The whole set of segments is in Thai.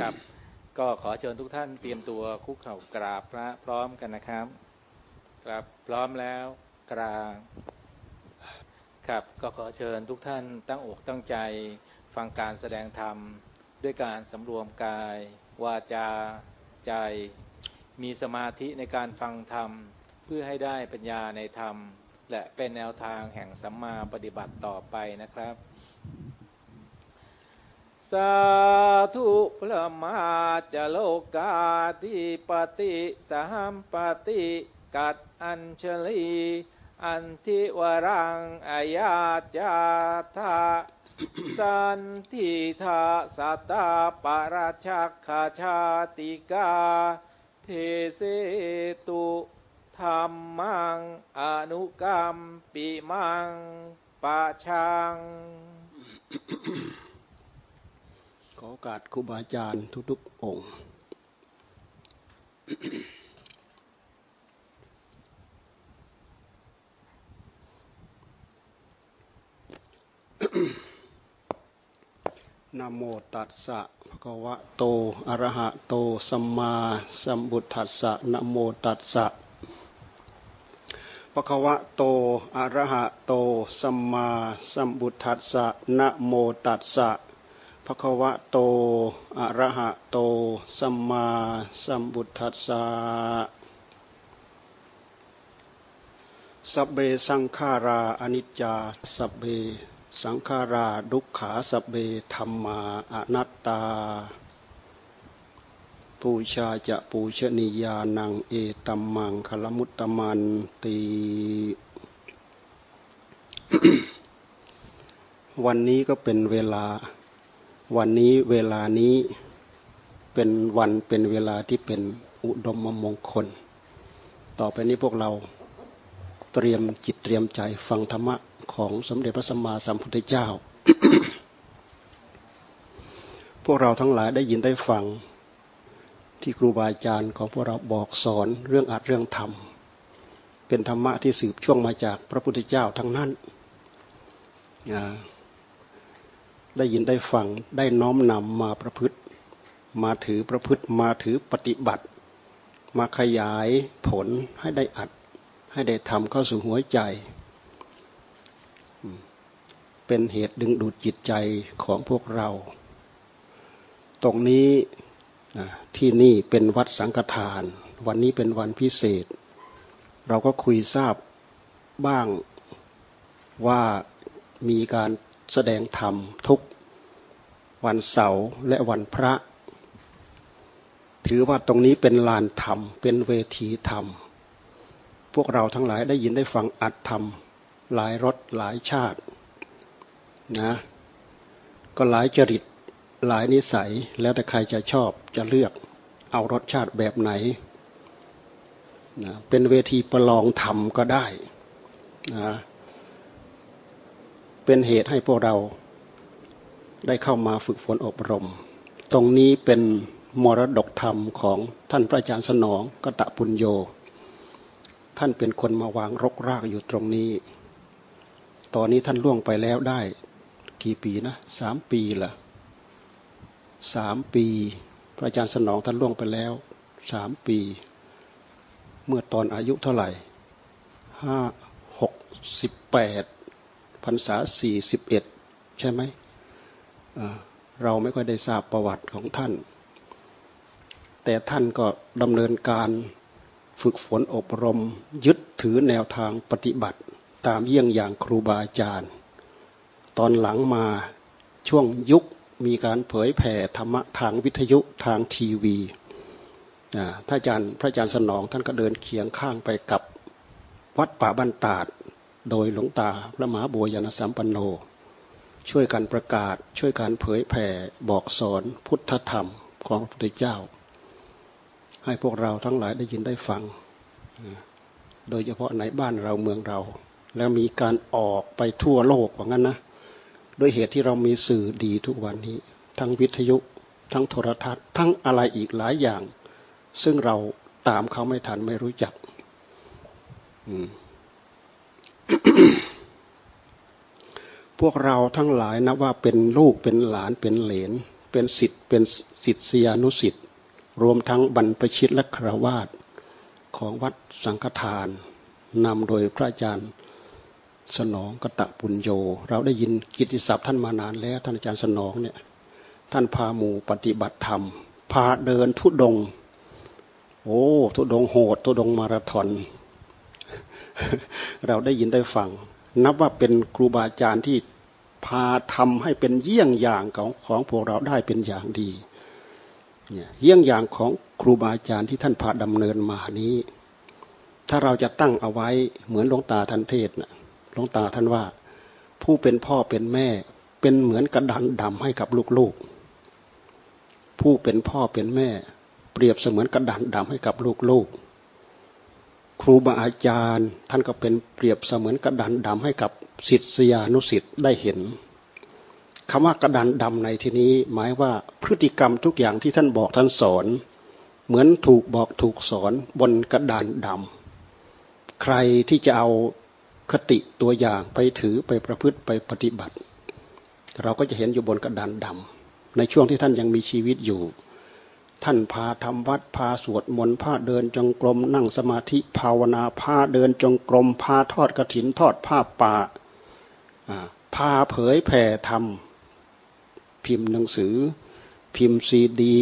ครับ ก็ขอเชิญทุกท่านเตรียมตัวคุกเข่ากราบพระพร้อมกันนะครับกราบพร้อมแล้วกราบครับก็ขอเชิญทุกท่านตั้งอกตั้งใจฟังการแสดงธรรม ด้วยการสำรวมกาย วาจาใจ มีสมาธิในการฟังธรรม เพื่อให้ได้ปัญญาในธรรม และเป็นแนวทางแห่งสัมมาปฏิบัติต่อไปนะครับ สาธุพระมาจโลกาธิปติสหัมปติกัดอัญชลี อันทิวรังอายาจาธาสันทิทาสัตตาปราชักขาชาติกา เทเสตุธรรมัง อนุกรรม ปิมังปะชัง ขอโอกาสครูบาอาจารย์ทุกๆองค์ นโมตัสสะภะคะวะโต อะระหะโต สัมมาสัมพุทัสสะนโมตัสสะภะคะวะโต อะระหะโต สัมมาสัมพุทัสสะนโมตัสสะ ภะควะโต อะระหะโต สัมมาสัมพุทธัสสะสัพเบสังขาราอนิจจา สัพเบสังขาราดุขขาสัพเบธรรมาอนัตตา ปูชาจะปูชนียานังเอตัมมังคลมุตตมันตีวันนี้ก็เป็นเวลา วันนี้เวลานี้เป็นวันเป็นเวลาที่เป็นอุดมมงคล ต่อไปนี้พวกเราเตรียมจิตเตรียมใจฟังธรรมะของสมเด็จพระสัมมาสัมพุทธเจ้า พวกเราทั้งหลายได้ยินได้ฟังที่ครูบาอาจารย์ของพวกเราบอกสอนเรื่องอัดเรื่องธรรม เป็นธรรมะที่สืบช่วงมาจากพระพุทธเจ้าทั้งนั้น ได้ยินได้ฟังได้น้อมนำมาประพฤติ มาถือประพฤติมาถือปฏิบัติ มาขยายผลให้ได้อัด ให้ได้ทำเข้าสู่หัวใจ เป็นเหตุดึงดูดจิตใจของพวกเรา ตรงนี้ที่นี่เป็นวัดสังฆทาน วันนี้เป็นวันพิเศษ เราก็คุยทราบบ้างว่ามีการ แสดงธรรมทุกวันเสาร์และวันพระ ถือว่าตรงนี้เป็นลานธรรม เป็นเวทีธรรม พวกเราทั้งหลายได้ยินได้ฟังอัดธรรม หลายรสหลายชาตินะก็หลายจริตหลายนิสัยแล้วแต่ใครจะชอบจะเลือกเอารสชาติแบบไหนนะเป็นเวทีประลองธรรมก็ได้นะ เป็นเหตุให้พวกเราได้เข้ามาฝึกฝนอบรม ตรงนี้เป็นมรดกธรรมของท่านพระอาจารย์สนองกตะปุญโย ท่านเป็นคนมาวางรกรากอยู่ตรงนี้ ตอนนี้ท่านล่วงไปแล้วได้ กี่ปีนะสามปีละสามปี พระอาจารย์สนองท่านล่วงไปแล้วสามปี เมื่อตอนอายุเท่าไหร่ห้าหกสิบแปด พรรษาสี่สิบเอ็ดใช่ไหมเราไม่ค่อยได้ทราบประวัติของท่าน แต่ท่านก็ดำเนินการฝึกฝนอบรม ยึดถือแนวทางปฏิบัติ ตามเยี่ยงอย่างครูบาอาจารย์ ตอนหลังมาช่วงยุคมีการเผยแผ่ธรรมะทางวิทยุทางทีวีท่านอาจารย์พระอาจารย์สนองท่านก็เดินเคียงข้างไปกับวัดป่าบันตาด โดยหลวงตาพระมหาบัวยานสัมปันโน ช่วยกันประกาศช่วยการเผยแผ่บอกสอนพุทธธรรมของพระพุทธเจ้า ให้พวกเราทั้งหลายได้ยินได้ฟัง โดยเฉพาะในบ้านเราเมืองเรา แล้วมีการออกไปทั่วโลกว่างั้นนะด้วยเหตุที่เรามีสื่อดีทุกวันนี้ ทั้งวิทยุ ทั้งโทรทัศน์ ทั้งอะไรอีกหลายอย่าง ซึ่งเราตามเขาไม่ทันไม่รู้จัก พวกเราทั้งหลายนะว่าเป็นลูกเป็นหลานเป็นเหลน เป็นสิทธิ์เป็นสิทธิยานุสิทธิ์รวมทั้งบรรพชิตและคราวาสของวัดสังฆทานนำโดยพระอาจารย์สนองกตะปุญโย เราได้ยินกิตติศัพท์ท่านมานานแล้ว ท่านอาจารย์สนองเนี่ยท่านพาหมู่ปฏิบัติธรรม พาเดินทุดง โอ้ ทุดงโหด ทุดงมาราธอน เราได้ยินได้ฟัง นับว่าเป็นครูบาอาจารย์ที่พาทำให้เป็นเยี่ยงอย่างของของพวกเราได้เป็นอย่างดีเนี่ยเยี่ยงอย่างของครูบาอาจารย์ที่ท่านพาดำเนินมานี้ ถ้าเราจะตั้งเอาไว้เหมือนหลวงตาท่านเทศนะหลวงตาท่านว่า ผู้เป็นพ่อเป็นแม่ เป็นเหมือนกระดานดำให้กับลูกๆ ผู้เป็นพ่อเป็นแม่ เปรียบเสมือนกระดานดำให้กับลูกๆ ครูบาอาจารย์ ท่านก็เป็นเปรียบเสมือนกระดานดำให้กับสิทธิยานุสิทธิ์ได้เห็นคำว่ากระดานดำในที่นี้หมายว่าพฤติกรรมทุกอย่างที่ท่านบอกท่านสอน เหมือนถูกบอกถูกสอนบนกระดานดำใครที่จะเอาคติตัวอย่างไปถือไปประพฤติไปปฏิบัติ เราก็จะเห็นอยู่บนกระดานดำในช่วงที่ท่านยังมีชีวิตอยู่ ท่านพาทำวัดพาสวดมนต์พาเดินจงกรมนั่งสมาธิภาวนาพาเดินจงกรมพาทอดกระถินทอดผ้าป่าพาเผยแผ่ธรรมพิมพ์หนังสือ พิมพ์ซีดี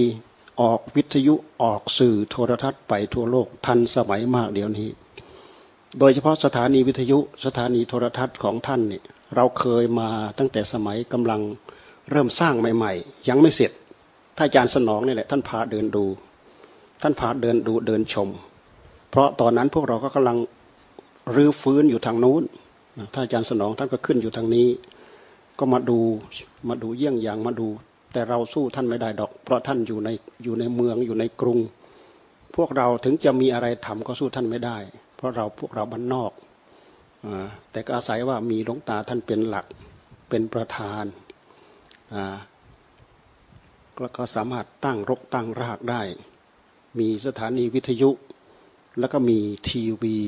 ออกวิทยุออกสื่อโทรทัศน์ไปทั่วโลกทันสมัยมากเดี๋ยวนี้ โดยเฉพาะสถานีวิทยุสถานีโทรทัศน์ของท่านเนี่ยเราเคยมาตั้งแต่สมัยกำลังเริ่มสร้างใหม่ ๆ ยังไม่เสร็จ ท่านอาจารย์สนองนี่แหละท่านพาเดินดู ท่านพาเดินดูเดินชม เพราะตอนนั้นพวกเราก็กำลังรื้อฟื้นอยู่ทางนู้นท่านอาจารย์สนองท่านก็ขึ้นอยู่ทางนี้ ก็มาดูมาดูเยี่ยงอย่างมาดู แต่เราสู้ท่านไม่ได้ดอก เพราะท่านอยู่ในอยู่ในเมืองอยู่ในกรุง พวกเราถึงจะมีอะไรทำก็สู้ท่านไม่ได้ เพราะเราพวกเราบ้านนอกอแต่ก็อาศัยว่ามีหลวงตาท่านเป็นหลักเป็นประธาน แล้วก็สามารถตั้งรกตั้งรากได้ มีสถานีวิทยุ แล้วก็มีทีวี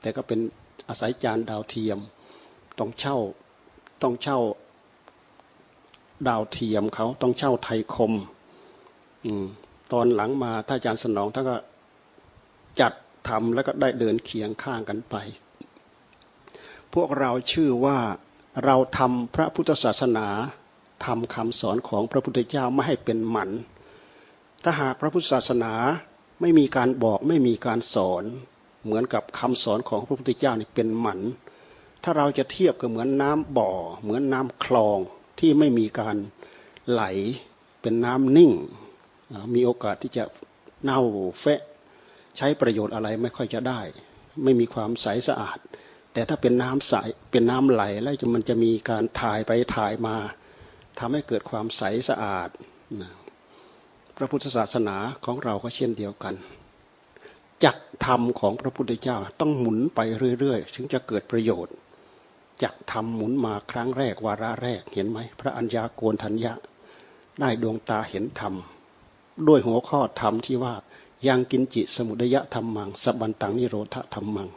แต่ก็เป็นอาศัยจานดาวเทียม ต้องเช่าต้องเช่าดาวเทียมเขาต้องเช่าไทยคมอตอนหลังมาถ้าอาจารย์สนองท่านก็จัดทำแล้วก็ได้เดินเคียงข้างกันไป พวกเราชื่อว่าเราทำพระพุทธศาสนา ทำคำสอนของพระพุทธเจ้าไม่ให้เป็นหมัน ถ้าหากพระพุทธศาสนาไม่มีการบอกไม่มีการสอนเหมือนกับคำสอนของพระพุทธเจ้านี่เป็นหมัน ถ้าเราจะเทียบกับเหมือนน้ำบ่อ เหมือนน้ำคลองที่ไม่มีการไหลเป็นน้ำนิ่ง มีโอกาสที่จะเน่าเฟะใช้ประโยชน์อะไรไม่ค่อยจะได้ ไม่มีความใสสะอาด แต่ถ้าเป็นน้ำใสเป็นน้ำไหลแล้วมันจะมีการถ่ายไปถ่ายมา ทำให้เกิดความใสสะอาด พระพุทธศาสนาของเราก็เช่นเดียวกันจักธรรมของพระพุทธเจ้าต้องหมุนไปเรื่อยๆ ถึงจะเกิดประโยชน์จักธรรมหมุนมาครั้งแรกวาระแรกเห็นไหม พระอัญญาโกนทัญญะ ได้ดวงตาเห็นธรรม ด้วยหัวข้อธรรมที่ว่ายังกินจิสมุดยะธรรมังสบันตังนิโรธธรรมัง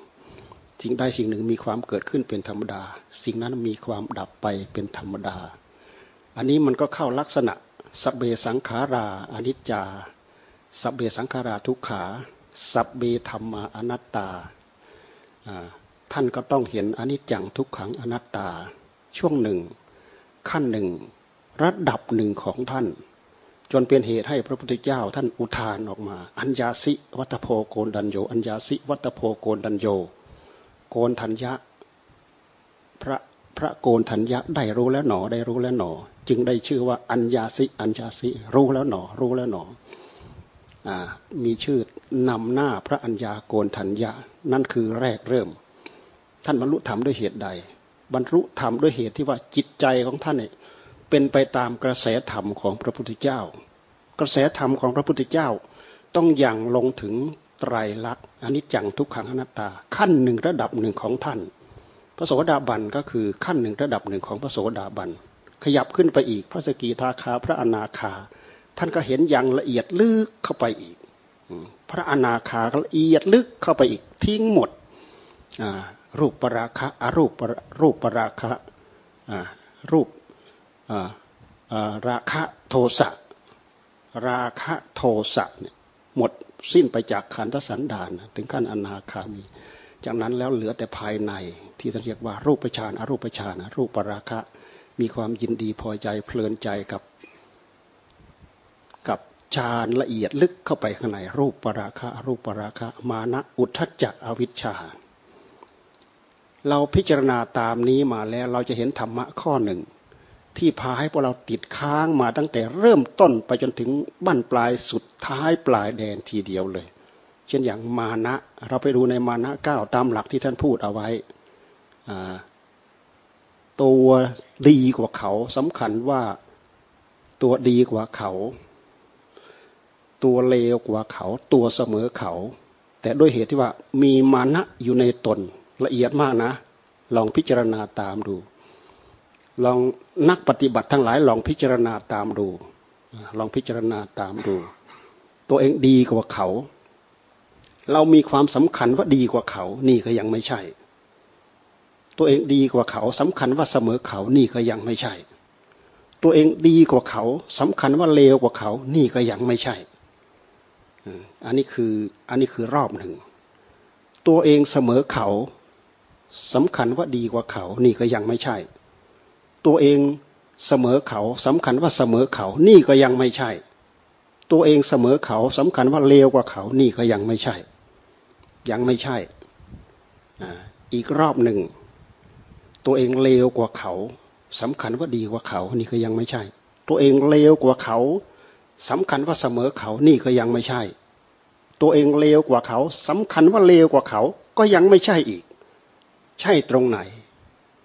สิ่งใดสิ่งหนึ่งมีความเกิดขึ้นเป็นธรรมดา สิ่งนั้นมีความดับไปเป็นธรรมดา อันนี้มันก็เข้าลักษณะสเบสังขาราอนิจจาสเบสังขาราทุกขาสับเบธรรมาอนัตตา ท่านก็ต้องเห็นอนิจจังทุกขังอนัตตา ช่วงหนึ่ง ขั้นหนึ่ง ระดับหนึ่งของท่าน จนเป็นเหตุให้พระพุทธเจ้าท่านอุทานออกมา อัญญาสิวัตโพโกนดันโย อัญญาสิวัตโพโกนดันโย โกนทัญญะ พระ พระโกนทัญญะได้รู้แล้วหนอได้รู้แล้วหนอ จึงได้ชื่อว่าอัญญาสิอัญญาสิรู้แล้วหนอ รู้แล้วหนออมีชื่อนำหน้าพระอัญญาโกนทัญญะนั่นคือแรกเริ่ม ท่านบรรลุธรรมด้วยเหตุใด บรรลุธรรมด้วยเหตุที่ว่าจิตใจของท่านเนี่ยเป็นไปตามกระแสธรรมของพระพุทธเจ้า กระแสธรรมของพระพุทธเจ้า ต้องอย่างลงถึงไตรลักษณ์อนิจจังทุกขังอนัตตาขั้นหนึ่งระดับหนึ่งของท่าน พระโสดาบันก็คือขั้นหนึ่งระดับหนึ่งของพระโสดาบัน ขยับขึ้นไปอีก พระสกีทาคาพระอนาคา ท่านก็เห็นอย่างละเอียดลึกเข้าไปอีก พระอนาคาละเอียดลึกเข้าไปอีกทิ้งหมดรูปปราคะอรูปรูปปราคะรูปราคะโทสะราคะโทสะเนี่ยหมดสิ้นไปจากขันธสันดานถึงขั้นอนาคามี จากนั้นแล้วเหลือแต่ภายในที่เรียกว่ารูปฌานอรูปฌานรูปปราคะ มีความยินดีพอใจเพลินใจกับ กับฌานละเอียดลึกเข้าไปข้างในรูปปราคะรูปปราคะ มานะอุทธัจจะอวิชชา เราพิจารณาตามนี้มาแล้วเราจะเห็นธรรมะข้อหนึ่ง ที่พาให้พวกเราติดค้างมาตั้งแต่เริ่มต้นไปจนถึงบั้นปลายสุดท้ายปลายแดนทีเดียวเลย เช่นอย่างมานะ เราไปดูในมานะเก้าตามหลักที่ท่านพูดเอาไว้ตัวดีกว่าเขาสำคัญว่าตัวดีกว่าเขา ตัวเลวกว่าเขา ตัวเสมอเขา แต่ด้วยเหตุที่ว่ามีมานะอยู่ในตนละเอียดมากนะ ลองพิจารณาตามดู ลองนักปฏิบัติทั้งหลายลองพิจารณาตามดู ลองพิจารณาตามดู ตัวเองดีกว่าเขา เรามีความสำคัญว่าดีกว่าเขา นี่ก็ยังไม่ใช่ ตัวเองดีกว่าเขาสำคัญว่าเสมอเขา นี่ก็ยังไม่ใช่ ตัวเองดีกว่าเขาสำคัญว่าเลวกว่าเขา นี่ก็ยังไม่ใช่ อันนี้คือ อันนี้คือรอบหนึ่ง ตัวเองเสมอเขาสำคัญว่าดีกว่าเขา นี่ก็ยังไม่ใช่ ตัวเองเสมอเขาสำคัญว่าเสมอเขา นี่ก็ยังไม่ใช่ตัวเองเสมอเขาสำคัญว่าเลวกว่าเขา นี่ก็ยังไม่ใช่ ยังไม่ใช่ อีกรอบหนึ่ง ตัวเองเลวกว่าเขาสำคัญว่าดีกว่าเขา นี่ก็ยังไม่ใช่ ตัวเองเลวกว่าเขาสำคัญว่าเสมอเขา นี่ก็ยังไม่ใช่ ตัวเองเลวกว่าเขาสำคัญว่าเลวกว่าเขา ก็ยังไม่ใช่อีก ใช่ตรงไหน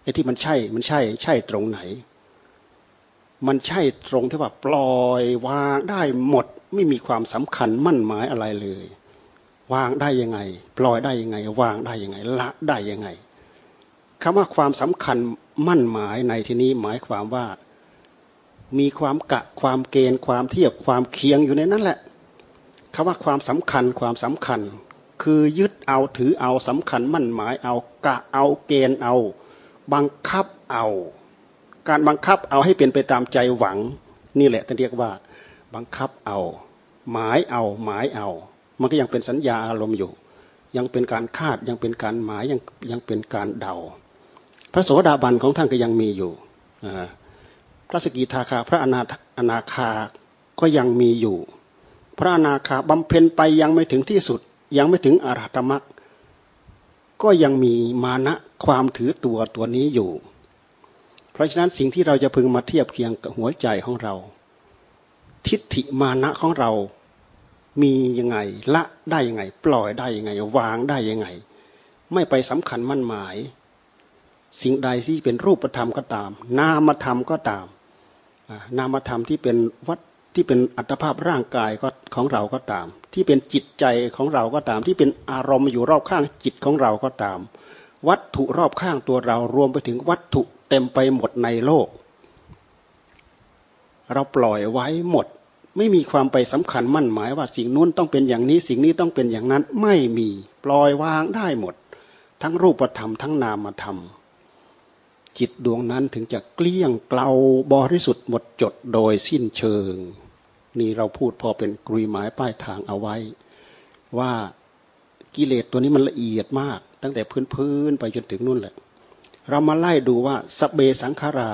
ไอ้ที่มันใช่ มันใช่ ใช่ตรงไหน มันใช่ตรงที่ว่าปล่อยวางได้หมด ไม่มีความสำคัญมั่นหมายอะไรเลย วางได้ยังไง ปล่อยได้ยังไง วางได้ยังไง ละได้ยังไงคำว่าความสำคัญมั่นหมายในที่นี้หมายความว่ามีความกะความเกณฑ์ความเทียบความเคียงอยู่ในนั้นแหละคำว่าความสำคัญความสำคัญ คือยึดเอาถือเอาสำคัญมั่นหมายเอากะเอาเกณฑ์เอา บังคับเอา การบังคับเอาให้เป็นไปตามใจหวัง นี่แหละท่านเรียกว่า บังคับเอา หมายเอาหมายเอา มันก็ยังเป็นสัญญาอารมณ์อยู่ ยังเป็นการคาดยังเป็นการหมายยังยังเป็นการเดา พระโสดาบันของท่านก็ยังมีอยู่พระสกิทาคาพระอนาอนาคาก็ยังมีอยู่ พระอนาคาบำเพ็ญไปยังไม่ถึงที่สุด ยังไม่ถึงอรหัตมรรคก็ยังมีมานะความถือตัวตัวนี้อยู่ เพราะฉะนั้นสิ่งที่เราจะพึงมาเทียบเคียงกับหัวใจของเรา ทิฏฐิมานะของเรา มียังไงละได้ยังไง ปล่อยได้ยังไง วางได้ยังไง ไม่ไปสำคัญมั่นหมาย สิ่งใดที่เป็นรูปธรรมก็ตาม นามธรรมก็ตาม นามธรรมที่เป็นวัดที่เป็นอัตภาพร่างกายก็ของเราก็ตาม ที่เป็นจิตใจของเราก็ตาม ที่เป็นอารมณ์อยู่รอบข้างจิตของเราก็ตาม วัตถุรอบข้างตัวเรารวมไปถึงวัตถุเต็มไปหมดในโลก เราปล่อยไว้หมด ไม่มีความไปสำคัญมั่นหมายว่าสิ่งนู้นต้องเป็นอย่างนี้สิ่งนี้ต้องเป็นอย่างนั้นไม่มีปล่อยวางได้หมด ทั้งรูปธรรมทั้งนามธรรม จิตดวงนั้นถึงจะเกลี้ยงเกลาบริสุทธิ์หมดจดโดยสิ้นเชิง นี่เราพูดพอเป็นกรุยหมายป้ายทางเอาไว้ ว่ากิเลสตัวนี้มันละเอียดมาก ตั้งแต่พื้นพื้นไปจนถึงนู่นแหละ เรามาไล่ดูว่าสเบสังขารา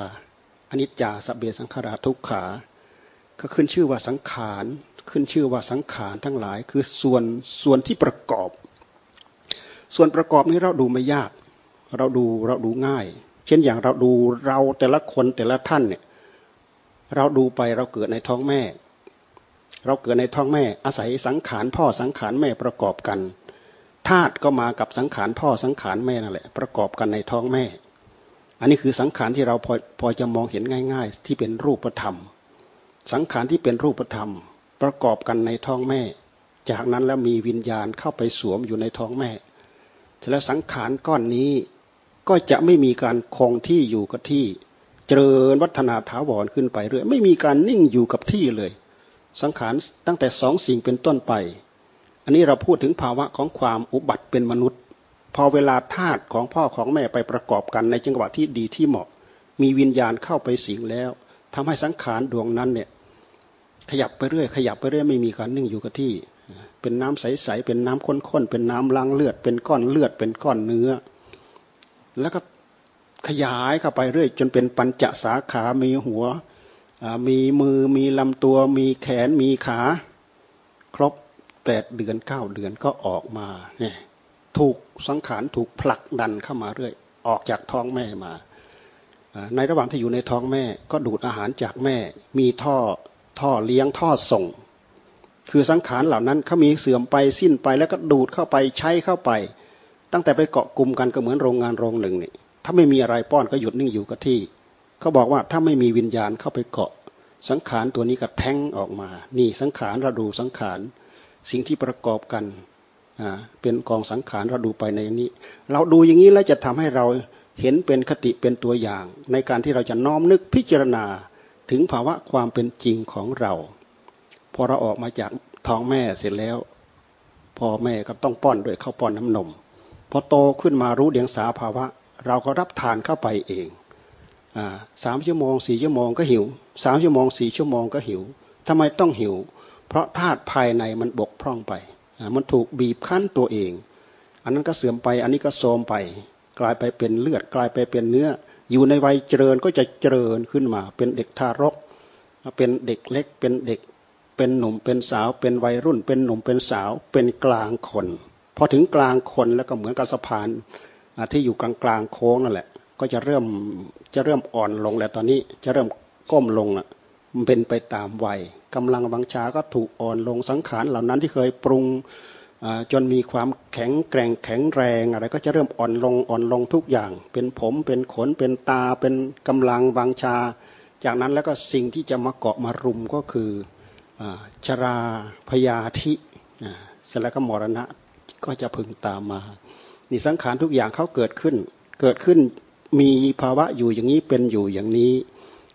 อนิจจาสเบสังขาราทุกขา ก็ขึ้นชื่อว่าสังขารขึ้นชื่อว่าสังขารทั้งหลาย คือส่วนส่วนที่ประกอบ ส่วนประกอบนี้เราดูไม่ยาก เราดูเราดูง่าย เช่นอย่างเราดูเราแต่ละคนแต่ละท่านเนี่ยเราดูไปเราเกิดในท้องแม่ เราเกิดในท้องแม่ อาศัยสังขารพ่อสังขารแม่ประกอบกันธาตุก็มากับสังขารพ่อสังขารแม่นั่นแหละ ประกอบกันในท้องแม่ อันนี้คือสังขารที่เราพอพอจะมองเห็นง่าย ๆ ที่เป็นรูปธรรม สังขารที่เป็นรูปธรรม ประกอบกันในท้องแม่ จากนั้นแล้วมีวิญญาณเข้าไปสวมอยู่ในท้องแม่แล้วสังขารก้อนนี้ก็จะไม่มีการคงที่อยู่กับที่ เจริญวัฒนาถาวรขึ้นไปเรื่อยไม่มีการนิ่งอยู่กับที่เลย สังขารตั้งแต่สองสิ่งเป็นต้นไป อันนี้เราพูดถึงภาวะของความอุบัติเป็นมนุษย์ พอเวลาธาตุของพ่อของแม่ไปประกอบกันในจังหวะที่ดีที่เหมาะ มีวิญญาณเข้าไปสิงแล้วทำให้สังขารดวงนั้นเนี่ย ขยับไปเรื่อย ขยับไปเรื่อยไม่มีการนิ่งอยู่กับที่ เป็นน้ำใสๆเป็นน้ำข้นๆเป็นน้ำล้างเลือด เป็นก้อนเลือด เป็นก้อนเนื้อ แล้วก็ขยายเข้าไปเรื่อย จนเป็นปัญจสาขามีหัวมีมือมีลำตัว มีแขนมีขา ครบแปดเดือนเก้าเดือนก็ออกมาเนี่ยถูกสังขารถูกผลักดันเข้ามาเรื่อย ออกจากท้องแม่มา ในระหว่างที่อยู่ในท้องแม่ก็ดูดอาหารจากแม่ มีท่อ ท่อเลี้ยงท่อส่ง คือสังขารเหล่านั้นเขามีเสื่อมไปสิ้นไปแล้วก็ดูดเข้าไปใช้เข้าไป ตั้งแต่ไปเกาะกลุ่มกันก็เหมือนโรงงานโรงหนึ่งนี่ถ้าไม่มีอะไรป้อนก็หยุดนิ่งอยู่กับที่เขาบอกว่าถ้าไม่มีวิญญาณเข้าไปเกาะ สังขารตัวนี้ก็แท้งออกมา นี่สังขารเราดูสังขารสิ่งที่ประกอบกันเป็นกองสังขารเราดูไปในนี้ เราดูอย่างนี้แล้วจะทำให้เราเห็นเป็นคติเป็นตัวอย่าง ในการที่เราจะน้อมนึกพิจารณา ถึงภาวะความเป็นจริงของเรา พอเราออกมาจากท้องแม่เสร็จแล้วพ่อแม่ก็ต้องป้อนด้วยข้าวป้อนน้ำนม พอโตขึ้นมารู้เดียงสาภาวะ เราก็รับทานเข้าไปเองสามชั่วโมงสี่ชั่วโมงก็หิวสามชั่วโมงสี่ชั่วโมงก็หิวทำไมต้องหิว เพราะธาตุภายในมันบกพร่องไป มันถูกบีบคั้นตัวเอง อันนั้นก็เสื่อมไปอันนี้ก็โทมไป กลายไปเป็นเลือดกลายไปเป็นเนื้อ อยู่ในวัยเจริญก็จะเจริญขึ้นมา เป็นเด็กทารก เป็นเด็กเล็กเป็นเด็ก เป็นหนุ่มเป็นสาว เป็นวัยรุ่น เป็นหนุ่มเป็นสาว เป็นกลางคนพอถึงกลางคนแล้วก็เหมือนกับสะพานที่อยู่กลางกลางโค้งนั่นแหละ ก็จะเริ่มจะเริ่มอ่อนลงแล้วตอนนี้จะเริ่มก้มลงอะมันเป็นไปตามวัยกำลังบังชาก็ถูกอ่อนลงสังขารเหล่านั้นที่เคยปรุง จนมีความแข็งแกร่งแข็งแรงอะไรก็จะเริ่มอ่อนลงอ่อนลงทุกอย่าง เป็นผมเป็นขนเป็นตาเป็นกำลังบังชา จากนั้นแล้วก็สิ่งที่จะมาเกาะมารุมก็คือชราพยาธิเสร็จแล้วก็มรณะก็จะพึงตามมานี่สังขารทุกอย่างเขาเกิดขึ้น เกิดขึ้นมีภาวะอยู่อย่างนี้เป็นอยู่อย่างนี้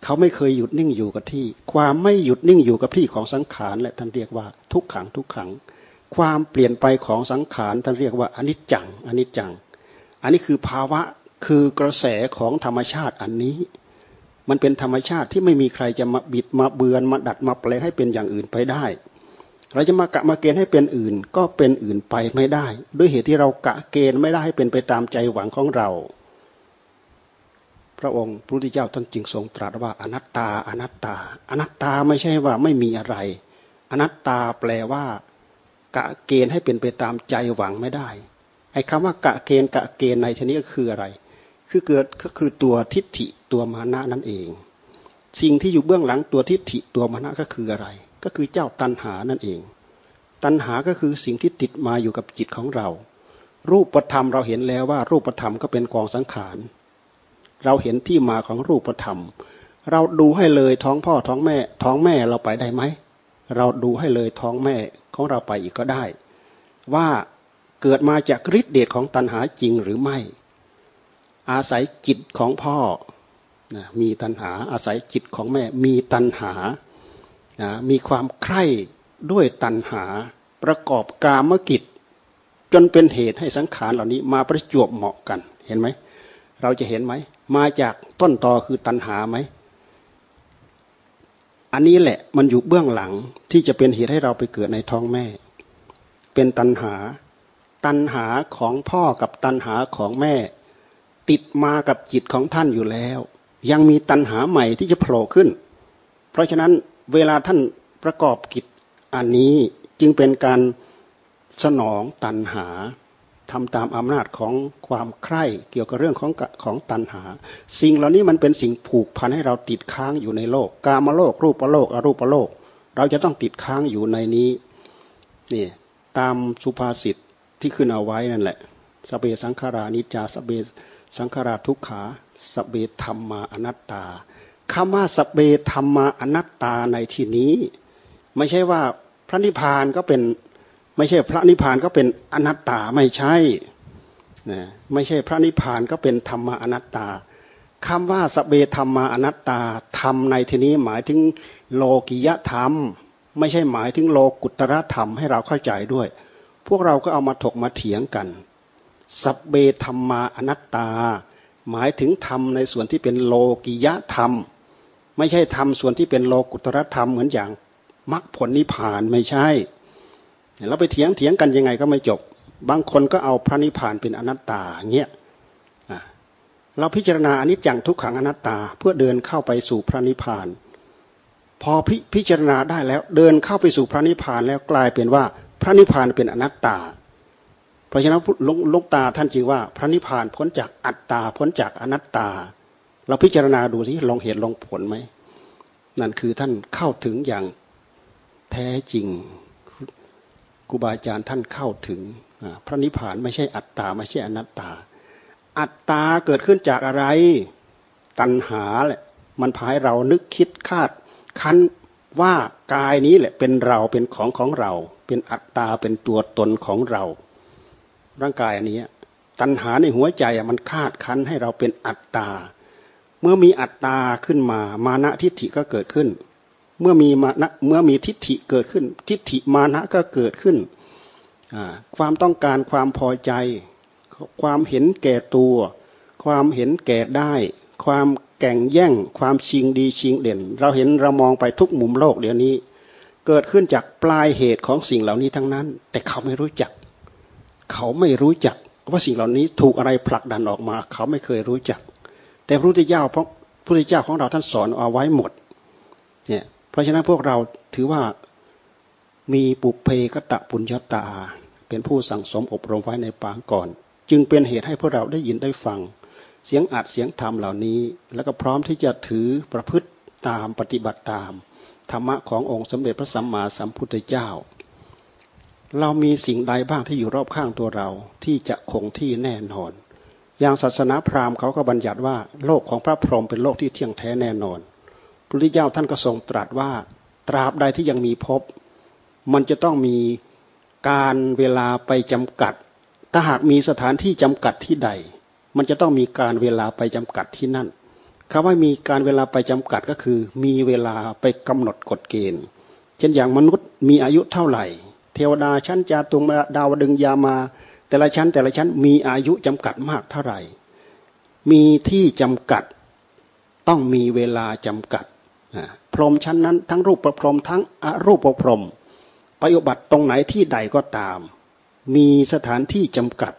เขาไม่เคยหยุดนิ่งอยู่กับที่ ความไม่หยุดนิ่งอยู่กับที่ของสังขารและท่านเรียกว่าทุกขังทุกขัง ความเปลี่ยนไปของสังขารท่านเรียกว่าอนิจจังอนิจจัง อันนี้คือภาวะคือกระแสของธรรมชาติอันนี้ มันเป็นธรรมชาติที่ไม่มีใครจะมาบิดมาเบือนมาดัดมาแปลให้เป็นอย่างอื่นไปได้ เราจะมากะมาเกณฑ์ให้เป็นอื่นก็เป็นอื่นไปไม่ได้ ด้วยเหตุที่เรากะเกณฑ์ไม่ได้ให้เป็นไปตามใจหวังของเรา พระองค์พระพุทธเจ้าท่านจึงทรงตรัสว่าอนัตตาอนัตตา อนัตตาไม่ใช่ว่าไม่มีอะไร อนัตตาแปลว่า กะเกณฑ์ให้เป็นไปตามใจหวังไม่ได้ไอ้คำว่ากะเกณฑ์กะเกณฑ์ในชนิดก็คืออะไร คือเกิดก็คือตัวทิฏฐิตัวมานะนั่นเอง สิ่งที่อยู่เบื้องหลังตัวทิฏฐิตัวมานะก็คืออะไร ก็คือเจ้าตัณหานั่นเอง ตัณหาก็คือสิ่งที่ติดมาอยู่กับจิตของเรา รูปธรรมเราเห็นแล้วว่ารูปธรรมก็เป็นกองสังขาร เราเห็นที่มาของรูปธรรม เราดูให้เลยท้องพ่อท้องแม่ท้องแม่เราไปได้ไหม เราดูให้เลยท้องแม่ของเราไปอีกก็ได้ ว่าเกิดมาจากฤทธิเดชของตัณหาจริงหรือไม่ อาศัยจิตของพ่อมีตัณหาอาศัยจิตของแม่มีตัณหามีความใคร่ด้วยตัณหาประกอบกามกิจ จนเป็นเหตุให้สังขารเหล่านี้มาประจวบเหมาะกันเห็นไหมเราจะเห็นไหมมาจากต้นตอคือตัณหาไหม อันนี้แหละมันอยู่เบื้องหลังที่จะเป็นเหตุให้เราไปเกิดในท้องแม่ เป็นตัณหา ตัณหาของพ่อกับตัณหาของแม่ ติดมากับจิตของท่านอยู่แล้ว ยังมีตัณหาใหม่ที่จะโผล่ขึ้น เพราะฉะนั้นเวลาท่านประกอบกิจอันนี้จึงเป็นการสนองตัณหา ทำตามอำนาจของความใคร่เกี่ยวกับเรื่องของของตัณหา สิ่งเหล่านี้มันเป็นสิ่งผูกพันให้เราติดค้างอยู่ในโลก กามโลก รูปโลก อรูปโลก เราจะต้องติดค้างอยู่ในนี้นี่ตามสุภาษิตที่ขึ้นเอาไว้นั่นแหละสเบสังขารานิจจาสเบสังขาราทุกขาสเบธรรมาอนัตตาคำว่าสเบธรรมาอนัตตาในที่นี้ ไม่ใช่ว่าพระนิพพานก็เป็น ไม่ใช่พระนิพพานก็เป็นอนัตตาไม่ใช่นะไม่ใช่พระนิพพานก็เป็นธรรมะอนัตตาคำว่าสเบธรรมาอนัตตาธรรมในที่นี้หมายถึงโลกิยธรรม ไม่ใช่หมายถึงโลกุตระธรรมให้เราเข้าใจด้วย พวกเราก็เอามาถกมาเถียงกันสเบธรรมาอนัตตา หมายถึงธรรมในส่วนที่เป็นโลกิยธรรม ไม่ใช่ทำส่วนที่เป็นโลกุตรธรรมเหมือนอย่างมรรคผลนิพพานไม่ใช่ เราไปเถียงเถียงกันยังไงก็ไม่จบ บางคนก็เอาพระนิพพานเป็นอนัตตาเงี้ยเราพิจารณาอนิจจังทุกขังอนัตตา เพื่อเดินเข้าไปสู่พระนิพพาน พอพพิจารณาได้แล้วเดินเข้าไปสู่พระนิพพานแล้วกลายเป็นว่าพระนิพพานเป็นอนัตตา เพราะฉะนั้นลุกตาท่านจึงว่าพระนิพพานพ้นจากอัตตาพ้นจากอนัตตา เราพิจารณาดูสิลองเหตุลองผลไหมนั่นคือท่านเข้าถึงอย่างแท้จริง รูบาอาจารย์ท่านเข้าถึงพระนิพพานไม่ใช่อัตตาไม่ใช่อนัตตา อัตตาเกิดขึ้นจากอะไร ตัณหาแหละมันพายเรานึกคิดคาด คันว่ากายนี้แหละเป็นเราเป็นของของเรา เป็นอัตตาเป็นตัวตนของเรา ร่างกายอันนี้ตัณหาในหัวใจมันคาดคันให้เราเป็นอัตตา เมื่อมีอัตตาขึ้นมามานะทิฏฐิก็เกิดขึ้น เมื่อมีมานะเมื่อมีทิฏฐิเกิดขึ้น ทิฏฐิมานะก็เกิดขึ้น ความต้องการความพอใจ ความเห็นแก่ตัว ความเห็นแก่ได้ ความแก่งแย่ง ความชิงดีชิงเด่น เราเห็นเรามองไปทุกมุมโลกเดี๋ยวนี้ เกิดขึ้นจากปลายเหตุของสิ่งเหล่านี้ทั้งนั้น แต่เขาไม่รู้จัก เขาไม่รู้จักว่าสิ่งเหล่านี้ถูกอะไรผลักดันออกมา เขาไม่เคยรู้จัก แต่พระพุทธเจ้าเพราะพระพุทธเจ้าของเราท่านสอนเอาไว้หมดเนี่ย เพราะฉะนั้นพวกเราถือว่ามีปุเพกตะปุญญาตา เป็นผู้สั่งสมอบรมไว้ในปางก่อน จึงเป็นเหตุให้พวกเราได้ยินได้ฟัง เสียงอัดเสียงธรรมเหล่านี้ แล้วก็พร้อมที่จะถือประพฤติตามปฏิบัติตาม ธรรมะขององค์สมเด็จพระสัมมาสัมพุทธเจ้า เรามีสิ่งใดบ้างที่อยู่รอบข้างตัวเราที่จะคงที่แน่นอน อย่างศาสนาพราหมณ์เขาก็บัญญัติว่า โลกของพระพรหมเป็นโลกที่เที่ยงแท้แน่นอน พระพุทธเจ้าท่านก็ทรงตรัสว่า ตราบใดที่ยังมีภพมันจะต้องมีการเวลาไปจำกัด ถ้าหากมีสถานที่จำกัดที่ใด มันจะต้องมีการเวลาไปจำกัดที่นั่นคำว่ามีการเวลาไปจำกัดก็คือ มีเวลาไปกำหนดกฎเกณฑ์ เช่นอย่างมนุษย์มีอายุเท่าไหร่ เทวดาชั้นจาตุมดาวดึงยามา แต่ละชั้นแต่ละชั้นมีอายุจำกัดมากเท่าไหร่ มีที่จำกัดต้องมีเวลาจำกัด พรหมชั้นนั้น ทั้งรูปประพรหมทั้งอรูปประพรหมปฏิบัติตรงไหนที่ใดก็ตาม มีสถานที่จำกัด